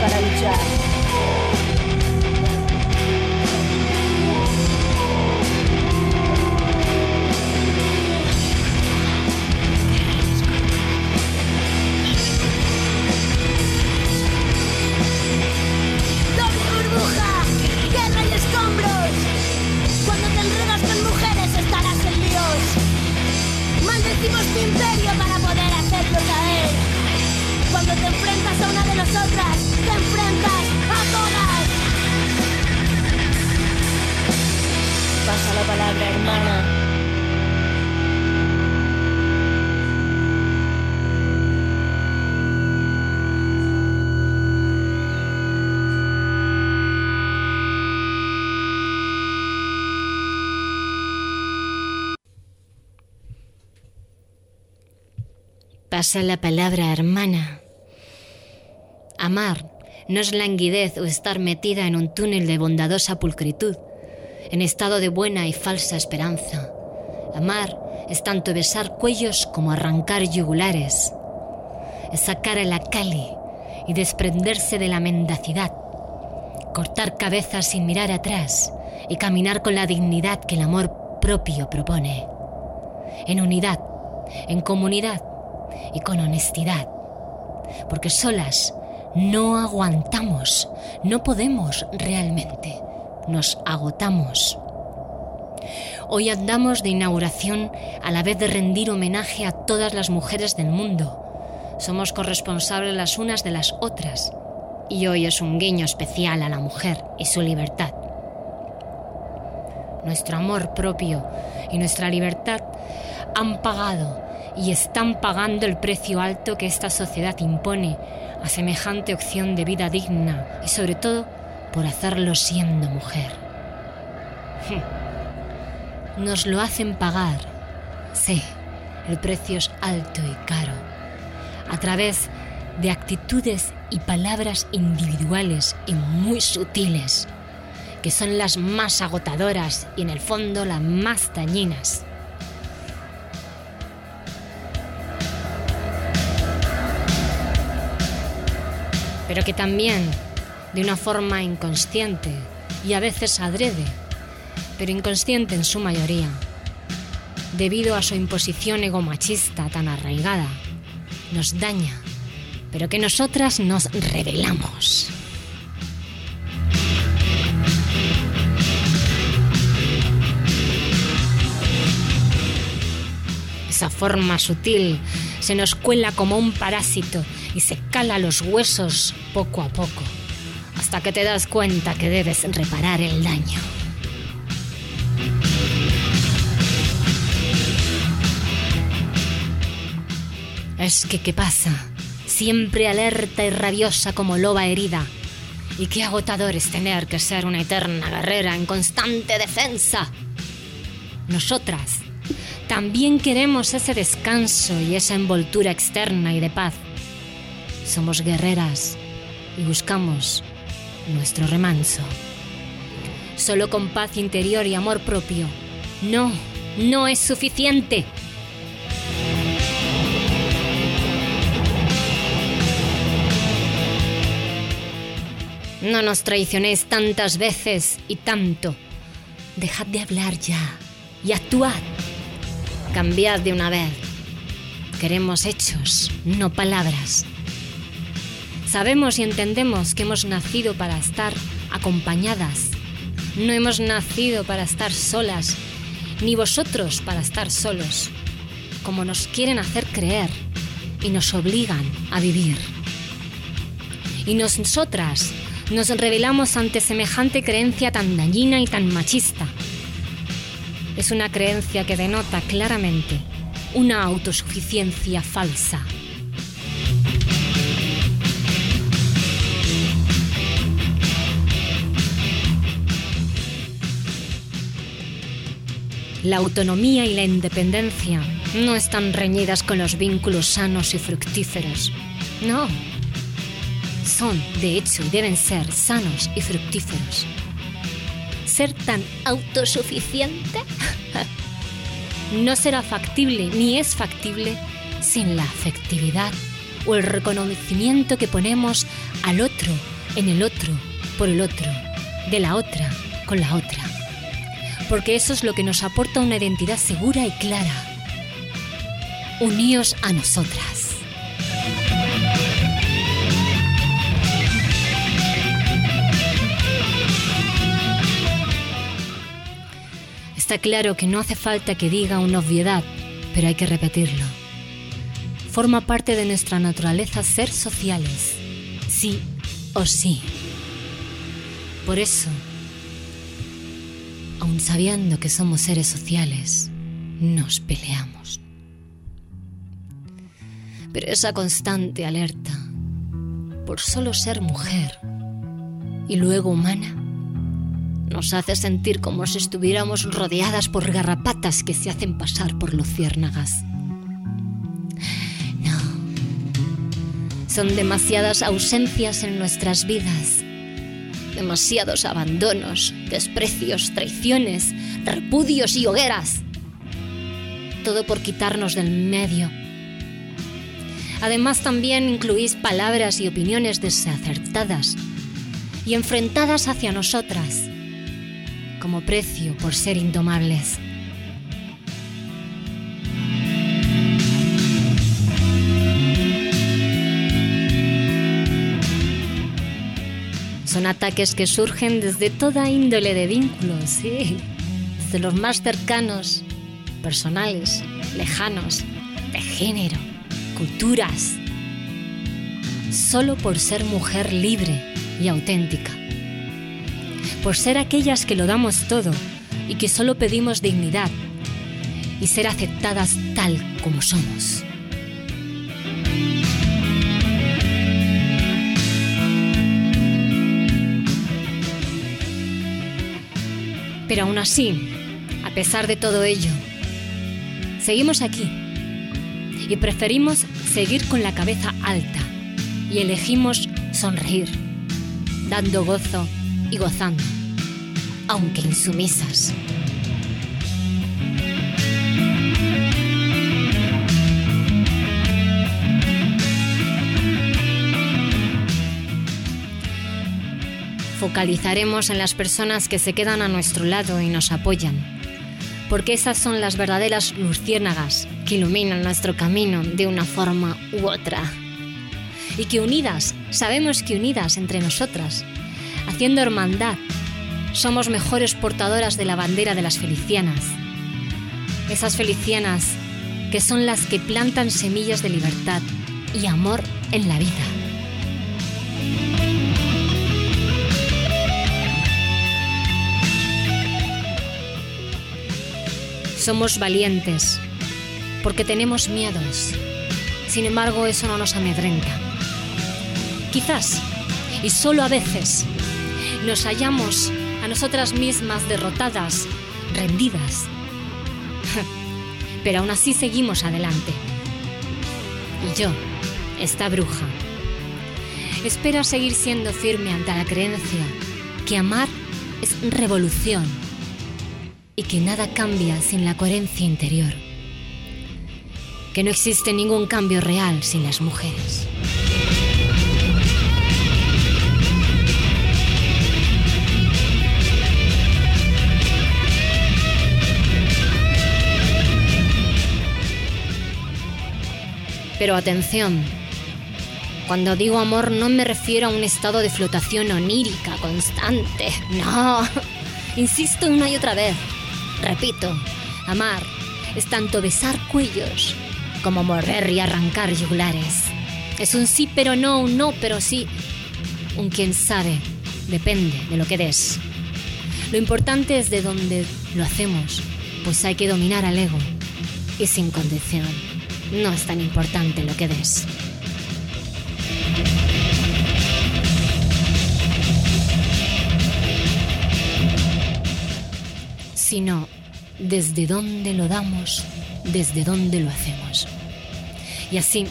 para lutar. Pasa la palabra, hermana. Amar no es languidez o estar metida en un túnel de bondadosa pulcritud, en estado de buena y falsa esperanza. Amar es tanto besar cuellos como arrancar yugulares. Es sacar el acali y desprenderse de la mendacidad. Cortar cabezas sin mirar atrás y caminar con la dignidad que el amor propio propone. En unidad, en comunidad y con honestidad. Porque solas no aguantamos, no podemos realmente, nos agotamos. Hoy andamos de inauguración a la vez de rendir homenaje a todas las mujeres del mundo. Somos corresponsables las unas de las otras. Y hoy es un guiño especial a la mujer y su libertad. Nuestro amor propio y nuestra libertad han pagado y están pagando el precio alto que esta sociedad impone a semejante opción de vida digna y sobre todo por hacerlo siendo mujer. Nos lo hacen pagar. Sí, el precio es alto y caro. A través de actitudes y palabras individuales y muy sutiles, que son las más agotadoras y en el fondo las más dañinas. Pero que también, de una forma inconsciente y a veces adrede, pero inconsciente en su mayoría, debido a su imposición egomachista tan arraigada, nos daña, pero que nosotras nos rebelamos. Esa forma sutil se nos cuela como un parásito y se cala los huesos poco a poco, hasta que te das cuenta que debes reparar el daño. Es que, ¿qué pasa? Siempre alerta y rabiosa como loba herida. Y qué agotador es tener que ser una eterna guerrera en constante defensa. Nosotras también queremos ese descanso y esa envoltura externa y de paz. Somos guerreras y buscamos nuestro remanso. Solo con paz interior y amor propio. No, no es suficiente. No nos traicionéis tantas veces y tanto. Dejad de hablar ya y actuad. Cambiad de una vez. Queremos hechos, no palabras. Sabemos y entendemos que hemos nacido para estar acompañadas. No hemos nacido para estar solas, ni vosotros para estar solos, como nos quieren hacer creer y nos obligan a vivir. Y nosotras nos revelamos ante semejante creencia tan dañina y tan machista. Es una creencia que denota claramente una autosuficiencia falsa. La autonomía y la independencia no están reñidas con los vínculos sanos y fructíferos. No. Son, de hecho, y deben ser sanos y fructíferos. Ser tan autosuficiente no será factible ni es factible sin la afectividad o el reconocimiento que ponemos al otro, en el otro, por el otro, de la otra, con la otra porque eso es lo que nos aporta una identidad segura y clara. Uníos a nosotras. Está claro que no hace falta que diga una obviedad, pero hay que repetirlo. Forma parte de nuestra naturaleza ser sociales, sí o sí. Por eso, aun sabiendo que somos seres sociales, nos peleamos. Pero esa constante alerta por solo ser mujer y luego humana nos hace sentir como si estuviéramos rodeadas por garrapatas que se hacen pasar por luciérnagas. No, son demasiadas ausencias en nuestras vidas demasiados abandonos, desprecios, traiciones, repudios y hogueras. Todo por quitarnos del medio. Además también incluís palabras y opiniones desacertadas y enfrentadas hacia nosotras, como precio por ser indomables. Son ataques que surgen desde toda índole de vínculos, sí, desde los más cercanos, personales, lejanos, de género, culturas, solo por ser mujer libre y auténtica, por ser aquellas que lo damos todo y que solo pedimos dignidad y ser aceptadas tal como somos. Pero aún así, a pesar de todo ello, seguimos aquí y preferimos seguir con la cabeza alta y elegimos sonreír, dando gozo y gozando, aunque insumisas. Focalizaremos en las personas que se quedan a nuestro lado y nos apoyan, porque esas son las verdaderas luciérnagas que iluminan nuestro camino de una forma u otra. Y que unidas, sabemos que unidas entre nosotras, haciendo hermandad, somos mejores portadoras de la bandera de las felicianas. Esas felicianas que son las que plantan semillas de libertad y amor en la vida. Somos valientes porque tenemos miedos. Sin embargo, eso no nos amedrenta. Quizás, y solo a veces, nos hallamos a nosotras mismas derrotadas, rendidas. Pero aún así seguimos adelante. Y yo, esta bruja, espero seguir siendo firme ante la creencia que amar es revolución y que nada cambia sin la coherencia interior. Que no existe ningún cambio real sin las mujeres. Pero atención, cuando digo amor no me refiero a un estado de flotación onírica constante, no. Insisto una y otra vez, repito, amar es tanto besar cuellos como morder y arrancar yugulares. Es un sí pero no, un no pero sí. Un quién sabe, depende de lo que des. Lo importante es de dónde lo hacemos, pues hay que dominar al ego y sin condición. No es tan importante lo que des. Sino desde dónde lo damos, desde dónde lo hacemos. Y así,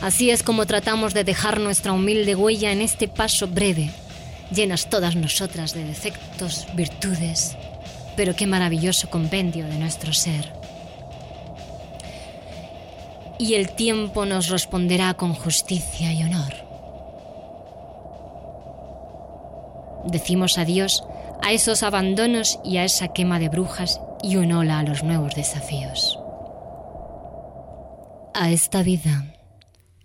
así es como tratamos de dejar nuestra humilde huella en este paso breve, llenas todas nosotras de defectos, virtudes, pero qué maravilloso compendio de nuestro ser y el tiempo nos responderá con justicia y honor. Decimos adiós a esos abandonos y a esa quema de brujas y un hola a los nuevos desafíos. A esta vida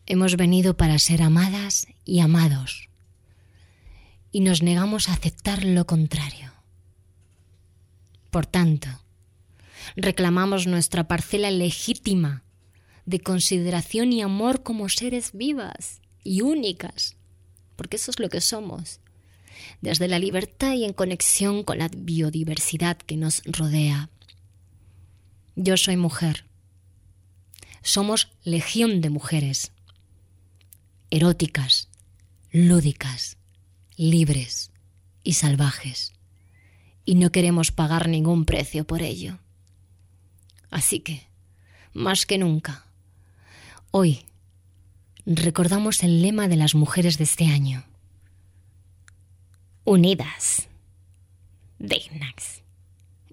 hemos venido para ser amadas y amados y nos negamos a aceptar lo contrario. Por tanto, reclamamos nuestra parcela legítima de consideración y amor como seres vivas y únicas, porque eso es lo que somos, desde la libertad y en conexión con la biodiversidad que nos rodea. Yo soy mujer. Somos legión de mujeres, eróticas, lúdicas, libres y salvajes, y no queremos pagar ningún precio por ello. Así que, más que nunca, Hoy recordamos el lema de las mujeres de este año. Unidas, dignas,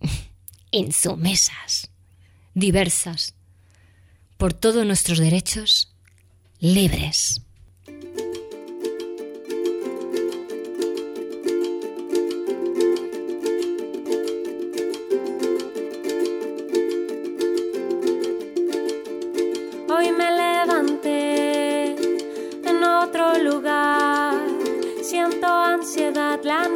insumesas, diversas, por todos nuestros derechos, libres.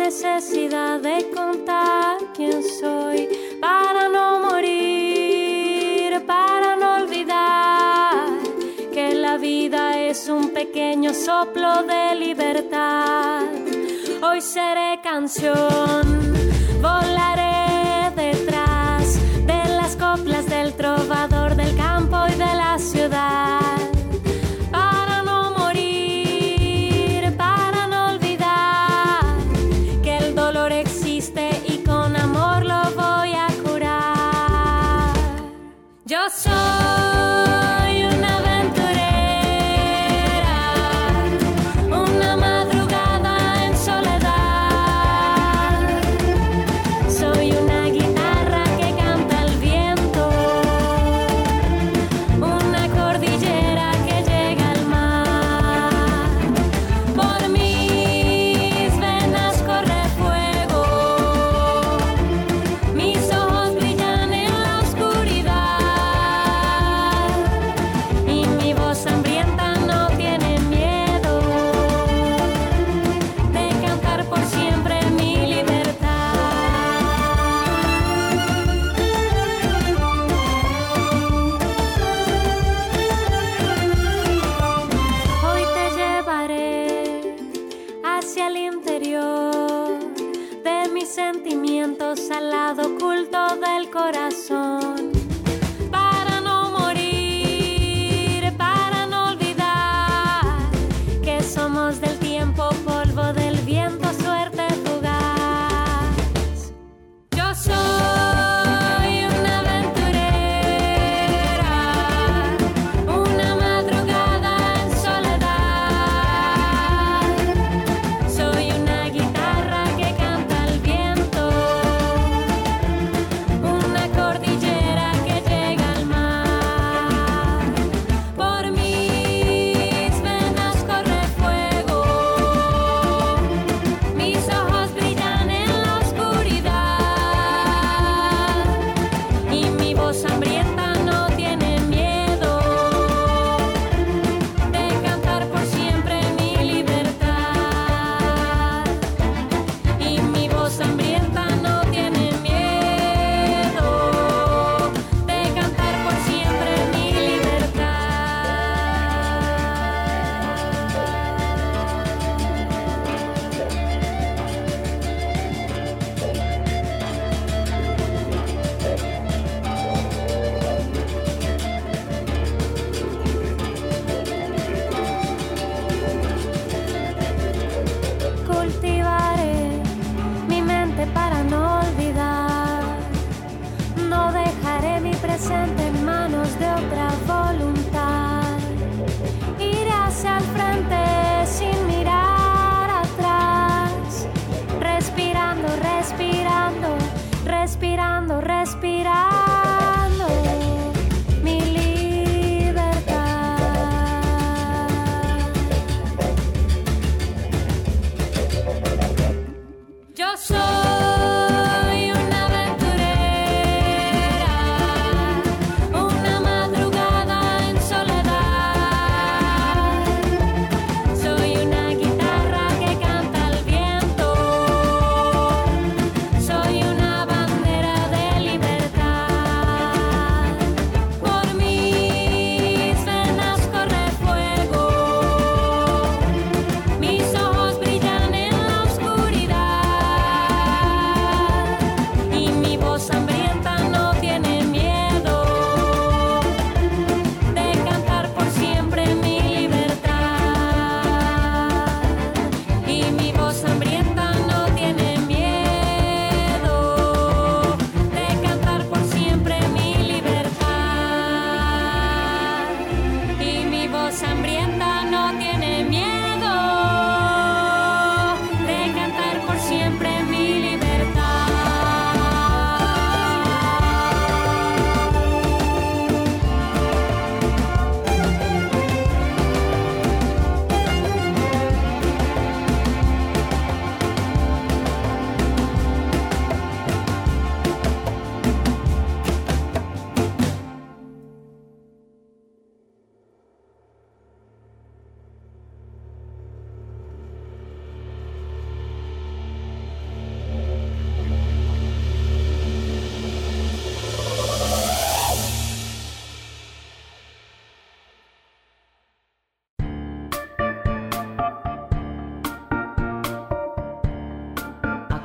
Necesidad de contar quién soy para no morir, para no olvidar que la vida es un pequeño soplo de libertad. Hoy seré canción, volaré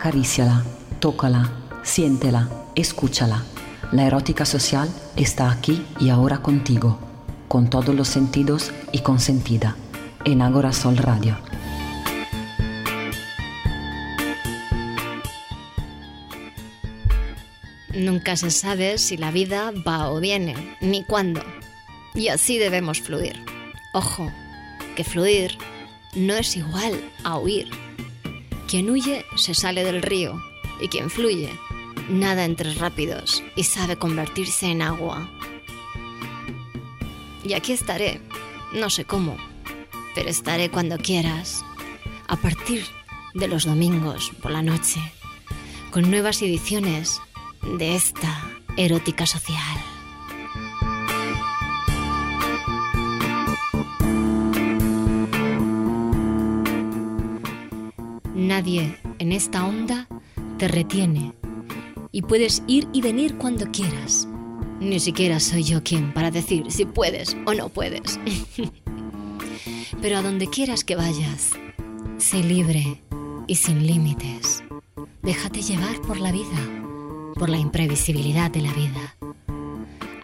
Acaríciala, tócala, siéntela, escúchala. La erótica social está aquí y ahora contigo, con todos los sentidos y consentida, en Agora Sol Radio. Nunca se sabe si la vida va o viene, ni cuándo. Y así debemos fluir. Ojo, que fluir no es igual a huir. Quien huye se sale del río y quien fluye nada entre rápidos y sabe convertirse en agua. Y aquí estaré, no sé cómo, pero estaré cuando quieras, a partir de los domingos por la noche, con nuevas ediciones de esta erótica social. Nadie en esta onda te retiene y puedes ir y venir cuando quieras. Ni siquiera soy yo quien para decir si puedes o no puedes. Pero a donde quieras que vayas, sé libre y sin límites. Déjate llevar por la vida, por la imprevisibilidad de la vida.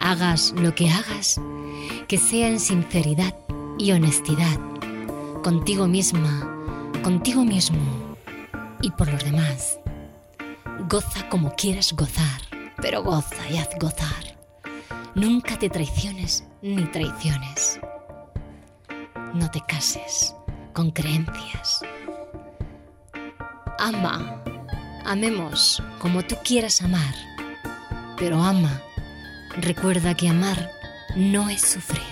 Hagas lo que hagas, que sea en sinceridad y honestidad, contigo misma, contigo mismo y por los demás. Goza como quieras gozar, pero goza y haz gozar. Nunca te traiciones ni traiciones. No te cases con creencias. Ama, amemos como tú quieras amar, pero ama. Recuerda que amar no es sufrir.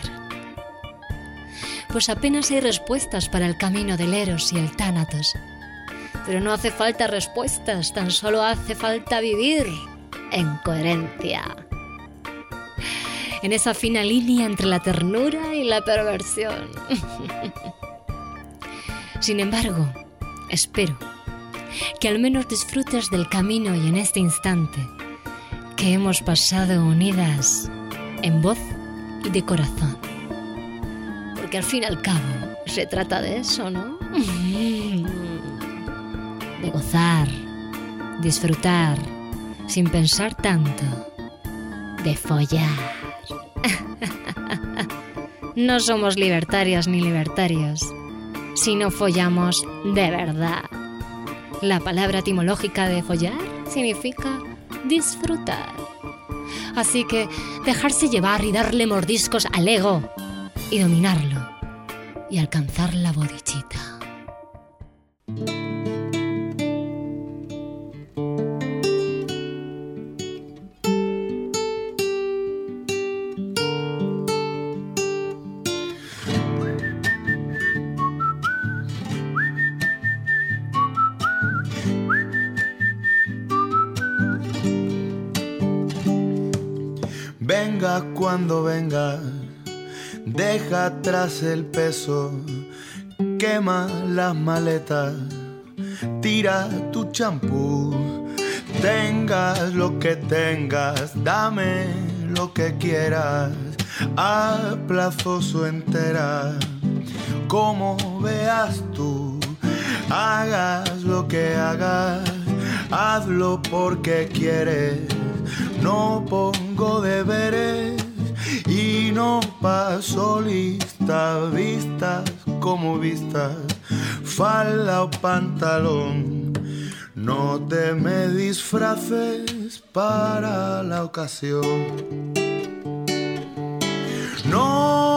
Pues apenas hay respuestas para el camino del Eros y el Tánatos. Pero no hace falta respuestas, tan solo hace falta vivir en coherencia. En esa fina línea entre la ternura y la perversión. Sin embargo, espero que al menos disfrutes del camino y en este instante que hemos pasado unidas en voz y de corazón. Porque al fin y al cabo se trata de eso, ¿no? Gozar, disfrutar, sin pensar tanto, de follar. No somos libertarias ni libertarios, si no follamos de verdad. La palabra etimológica de follar significa disfrutar. Así que dejarse llevar y darle mordiscos al ego y dominarlo y alcanzar la bodichita. Cuando venga, deja atrás el peso, quema las maletas, tira tu champú, tengas lo que tengas, dame lo que quieras, a plazoso entera, como veas tú, hagas lo que hagas, hazlo porque quieres. No pongo deberes y no paso lista, vistas como vistas, falda o pantalón. No te me disfraces para la ocasión. No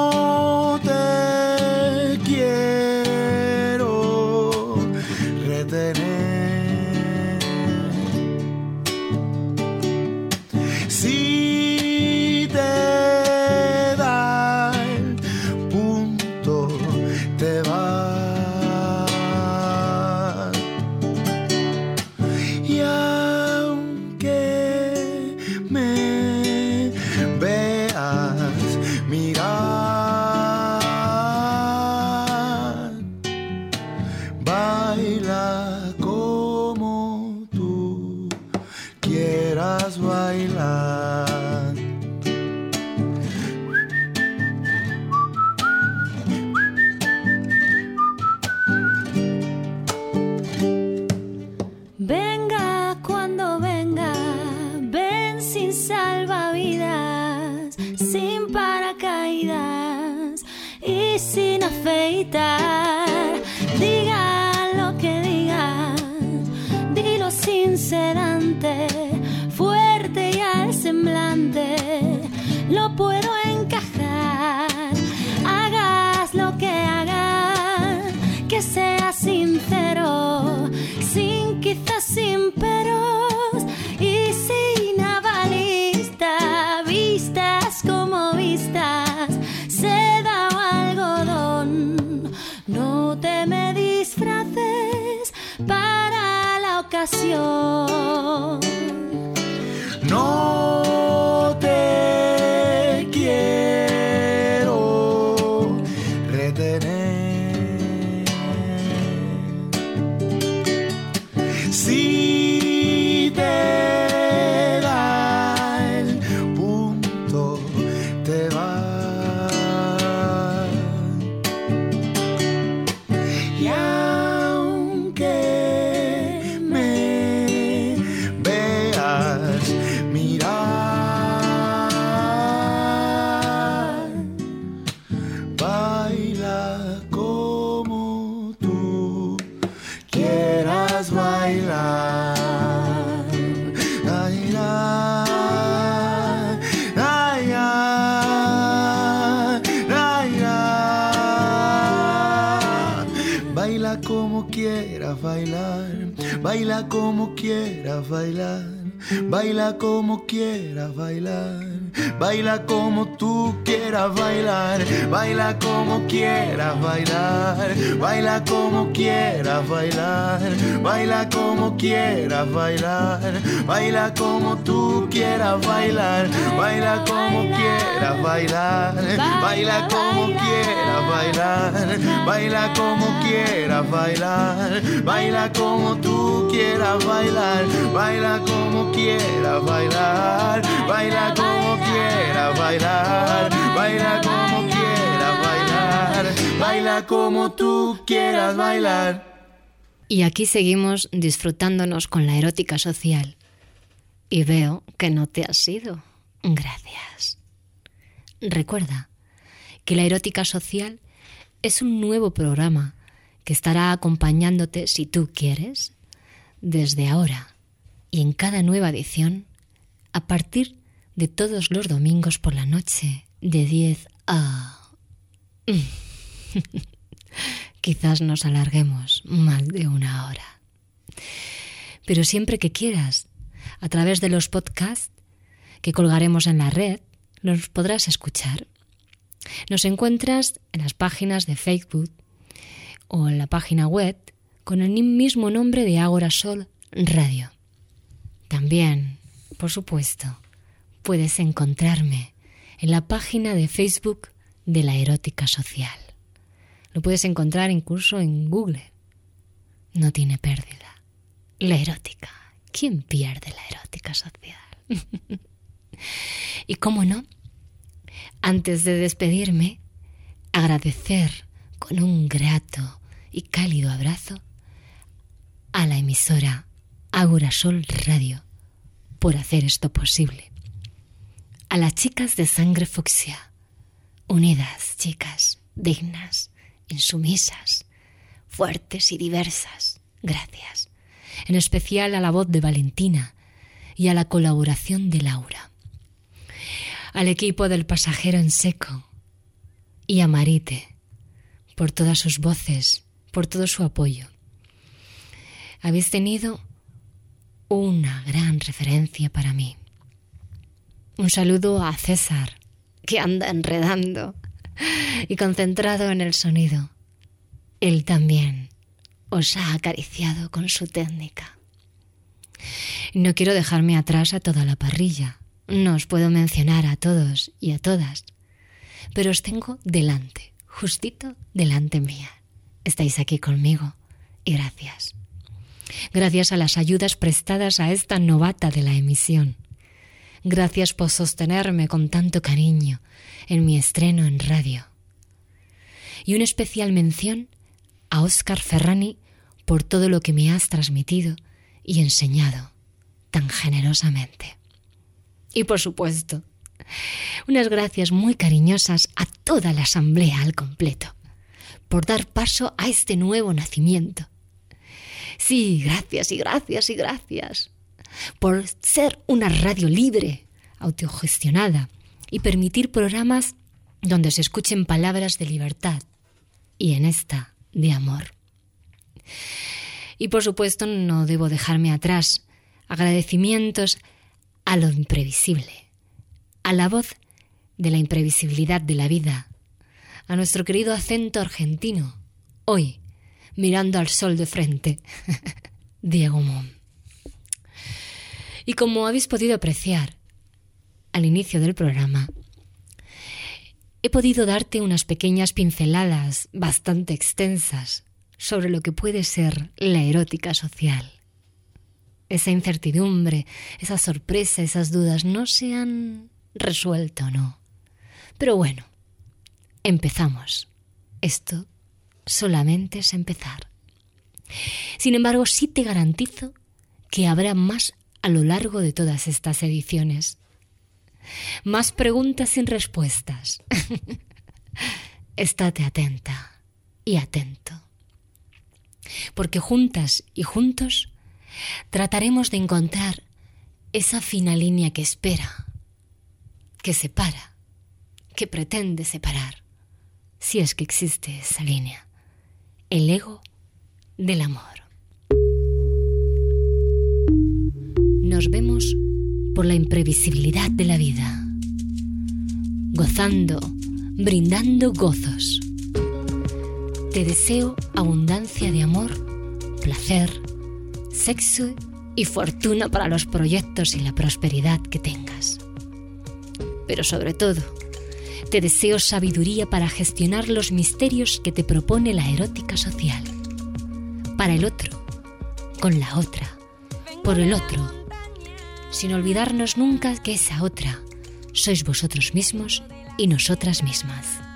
baila como quieras bailar, baila como quieras bailar, baila como tú quieras bailar, baila como quieras bailar, baila como quieras bailar, baila como quieras bailar, baila como tú quieras bailar, baila como quieras bailar, baila como quieras como tú quieras bailar. Y aquí seguimos disfrutándonos con la erótica social. Y veo que no te has ido. Gracias. Recuerda que la erótica social es un nuevo programa que estará acompañándote, si tú quieres, desde ahora y en cada nueva edición a partir de todos los domingos por la noche de 10 a... Quizás nos alarguemos más de una hora. Pero siempre que quieras, a través de los podcasts que colgaremos en la red, los podrás escuchar. Nos encuentras en las páginas de Facebook o en la página web con el mismo nombre de Ágora Sol Radio. También, por supuesto, puedes encontrarme en la página de Facebook de la erótica social. Puedes encontrar incluso en Google. No tiene pérdida. La erótica. ¿Quién pierde la erótica social? y cómo no, antes de despedirme, agradecer con un grato y cálido abrazo a la emisora Ágora Sol Radio por hacer esto posible. A las chicas de sangre fucsia, unidas, chicas, dignas, insumisas, fuertes y diversas. Gracias. En especial a la voz de Valentina y a la colaboración de Laura. Al equipo del pasajero en seco y a Marite por todas sus voces, por todo su apoyo. Habéis tenido una gran referencia para mí. Un saludo a César, que anda enredando y concentrado en el sonido. Él también os ha acariciado con su técnica. No quiero dejarme atrás a toda la parrilla. No os puedo mencionar a todos y a todas, pero os tengo delante, justito delante mía. Estáis aquí conmigo y gracias. Gracias a las ayudas prestadas a esta novata de la emisión. Gracias por sostenerme con tanto cariño en mi estreno en radio. Y una especial mención a Óscar Ferrani por todo lo que me has transmitido y enseñado tan generosamente. Y por supuesto, Unas gracias muy cariñosas a toda la asamblea al completo por dar paso a este nuevo nacimiento. Sí, gracias y gracias y gracias por ser una radio libre, autogestionada y permitir programas donde se escuchen palabras de libertad y en esta de amor. Y por supuesto no debo dejarme atrás agradecimientos a lo imprevisible, a la voz de la imprevisibilidad de la vida, a nuestro querido acento argentino, hoy mirando al sol de frente, Diego Mon. Y como habéis podido apreciar al inicio del programa, he podido darte unas pequeñas pinceladas bastante extensas sobre lo que puede ser la erótica social. Esa incertidumbre, esa sorpresa, esas dudas no se han resuelto, ¿no? Pero bueno, empezamos. Esto solamente es empezar. Sin embargo, sí te garantizo que habrá más a lo largo de todas estas ediciones. Más preguntas sin respuestas. Estate atenta y atento. Porque juntas y juntos trataremos de encontrar esa fina línea que espera, que separa, que pretende separar, si es que existe esa línea, el ego del amor. Nos vemos por la imprevisibilidad de la vida, gozando, brindando gozos. Te deseo abundancia de amor, placer, sexo y fortuna para los proyectos y la prosperidad que tengas. Pero sobre todo, te deseo sabiduría para gestionar los misterios que te propone la erótica social. Para el otro, con la otra, por el otro, sin olvidarnos nunca que esa otra sois vosotros mismos y nosotras mismas.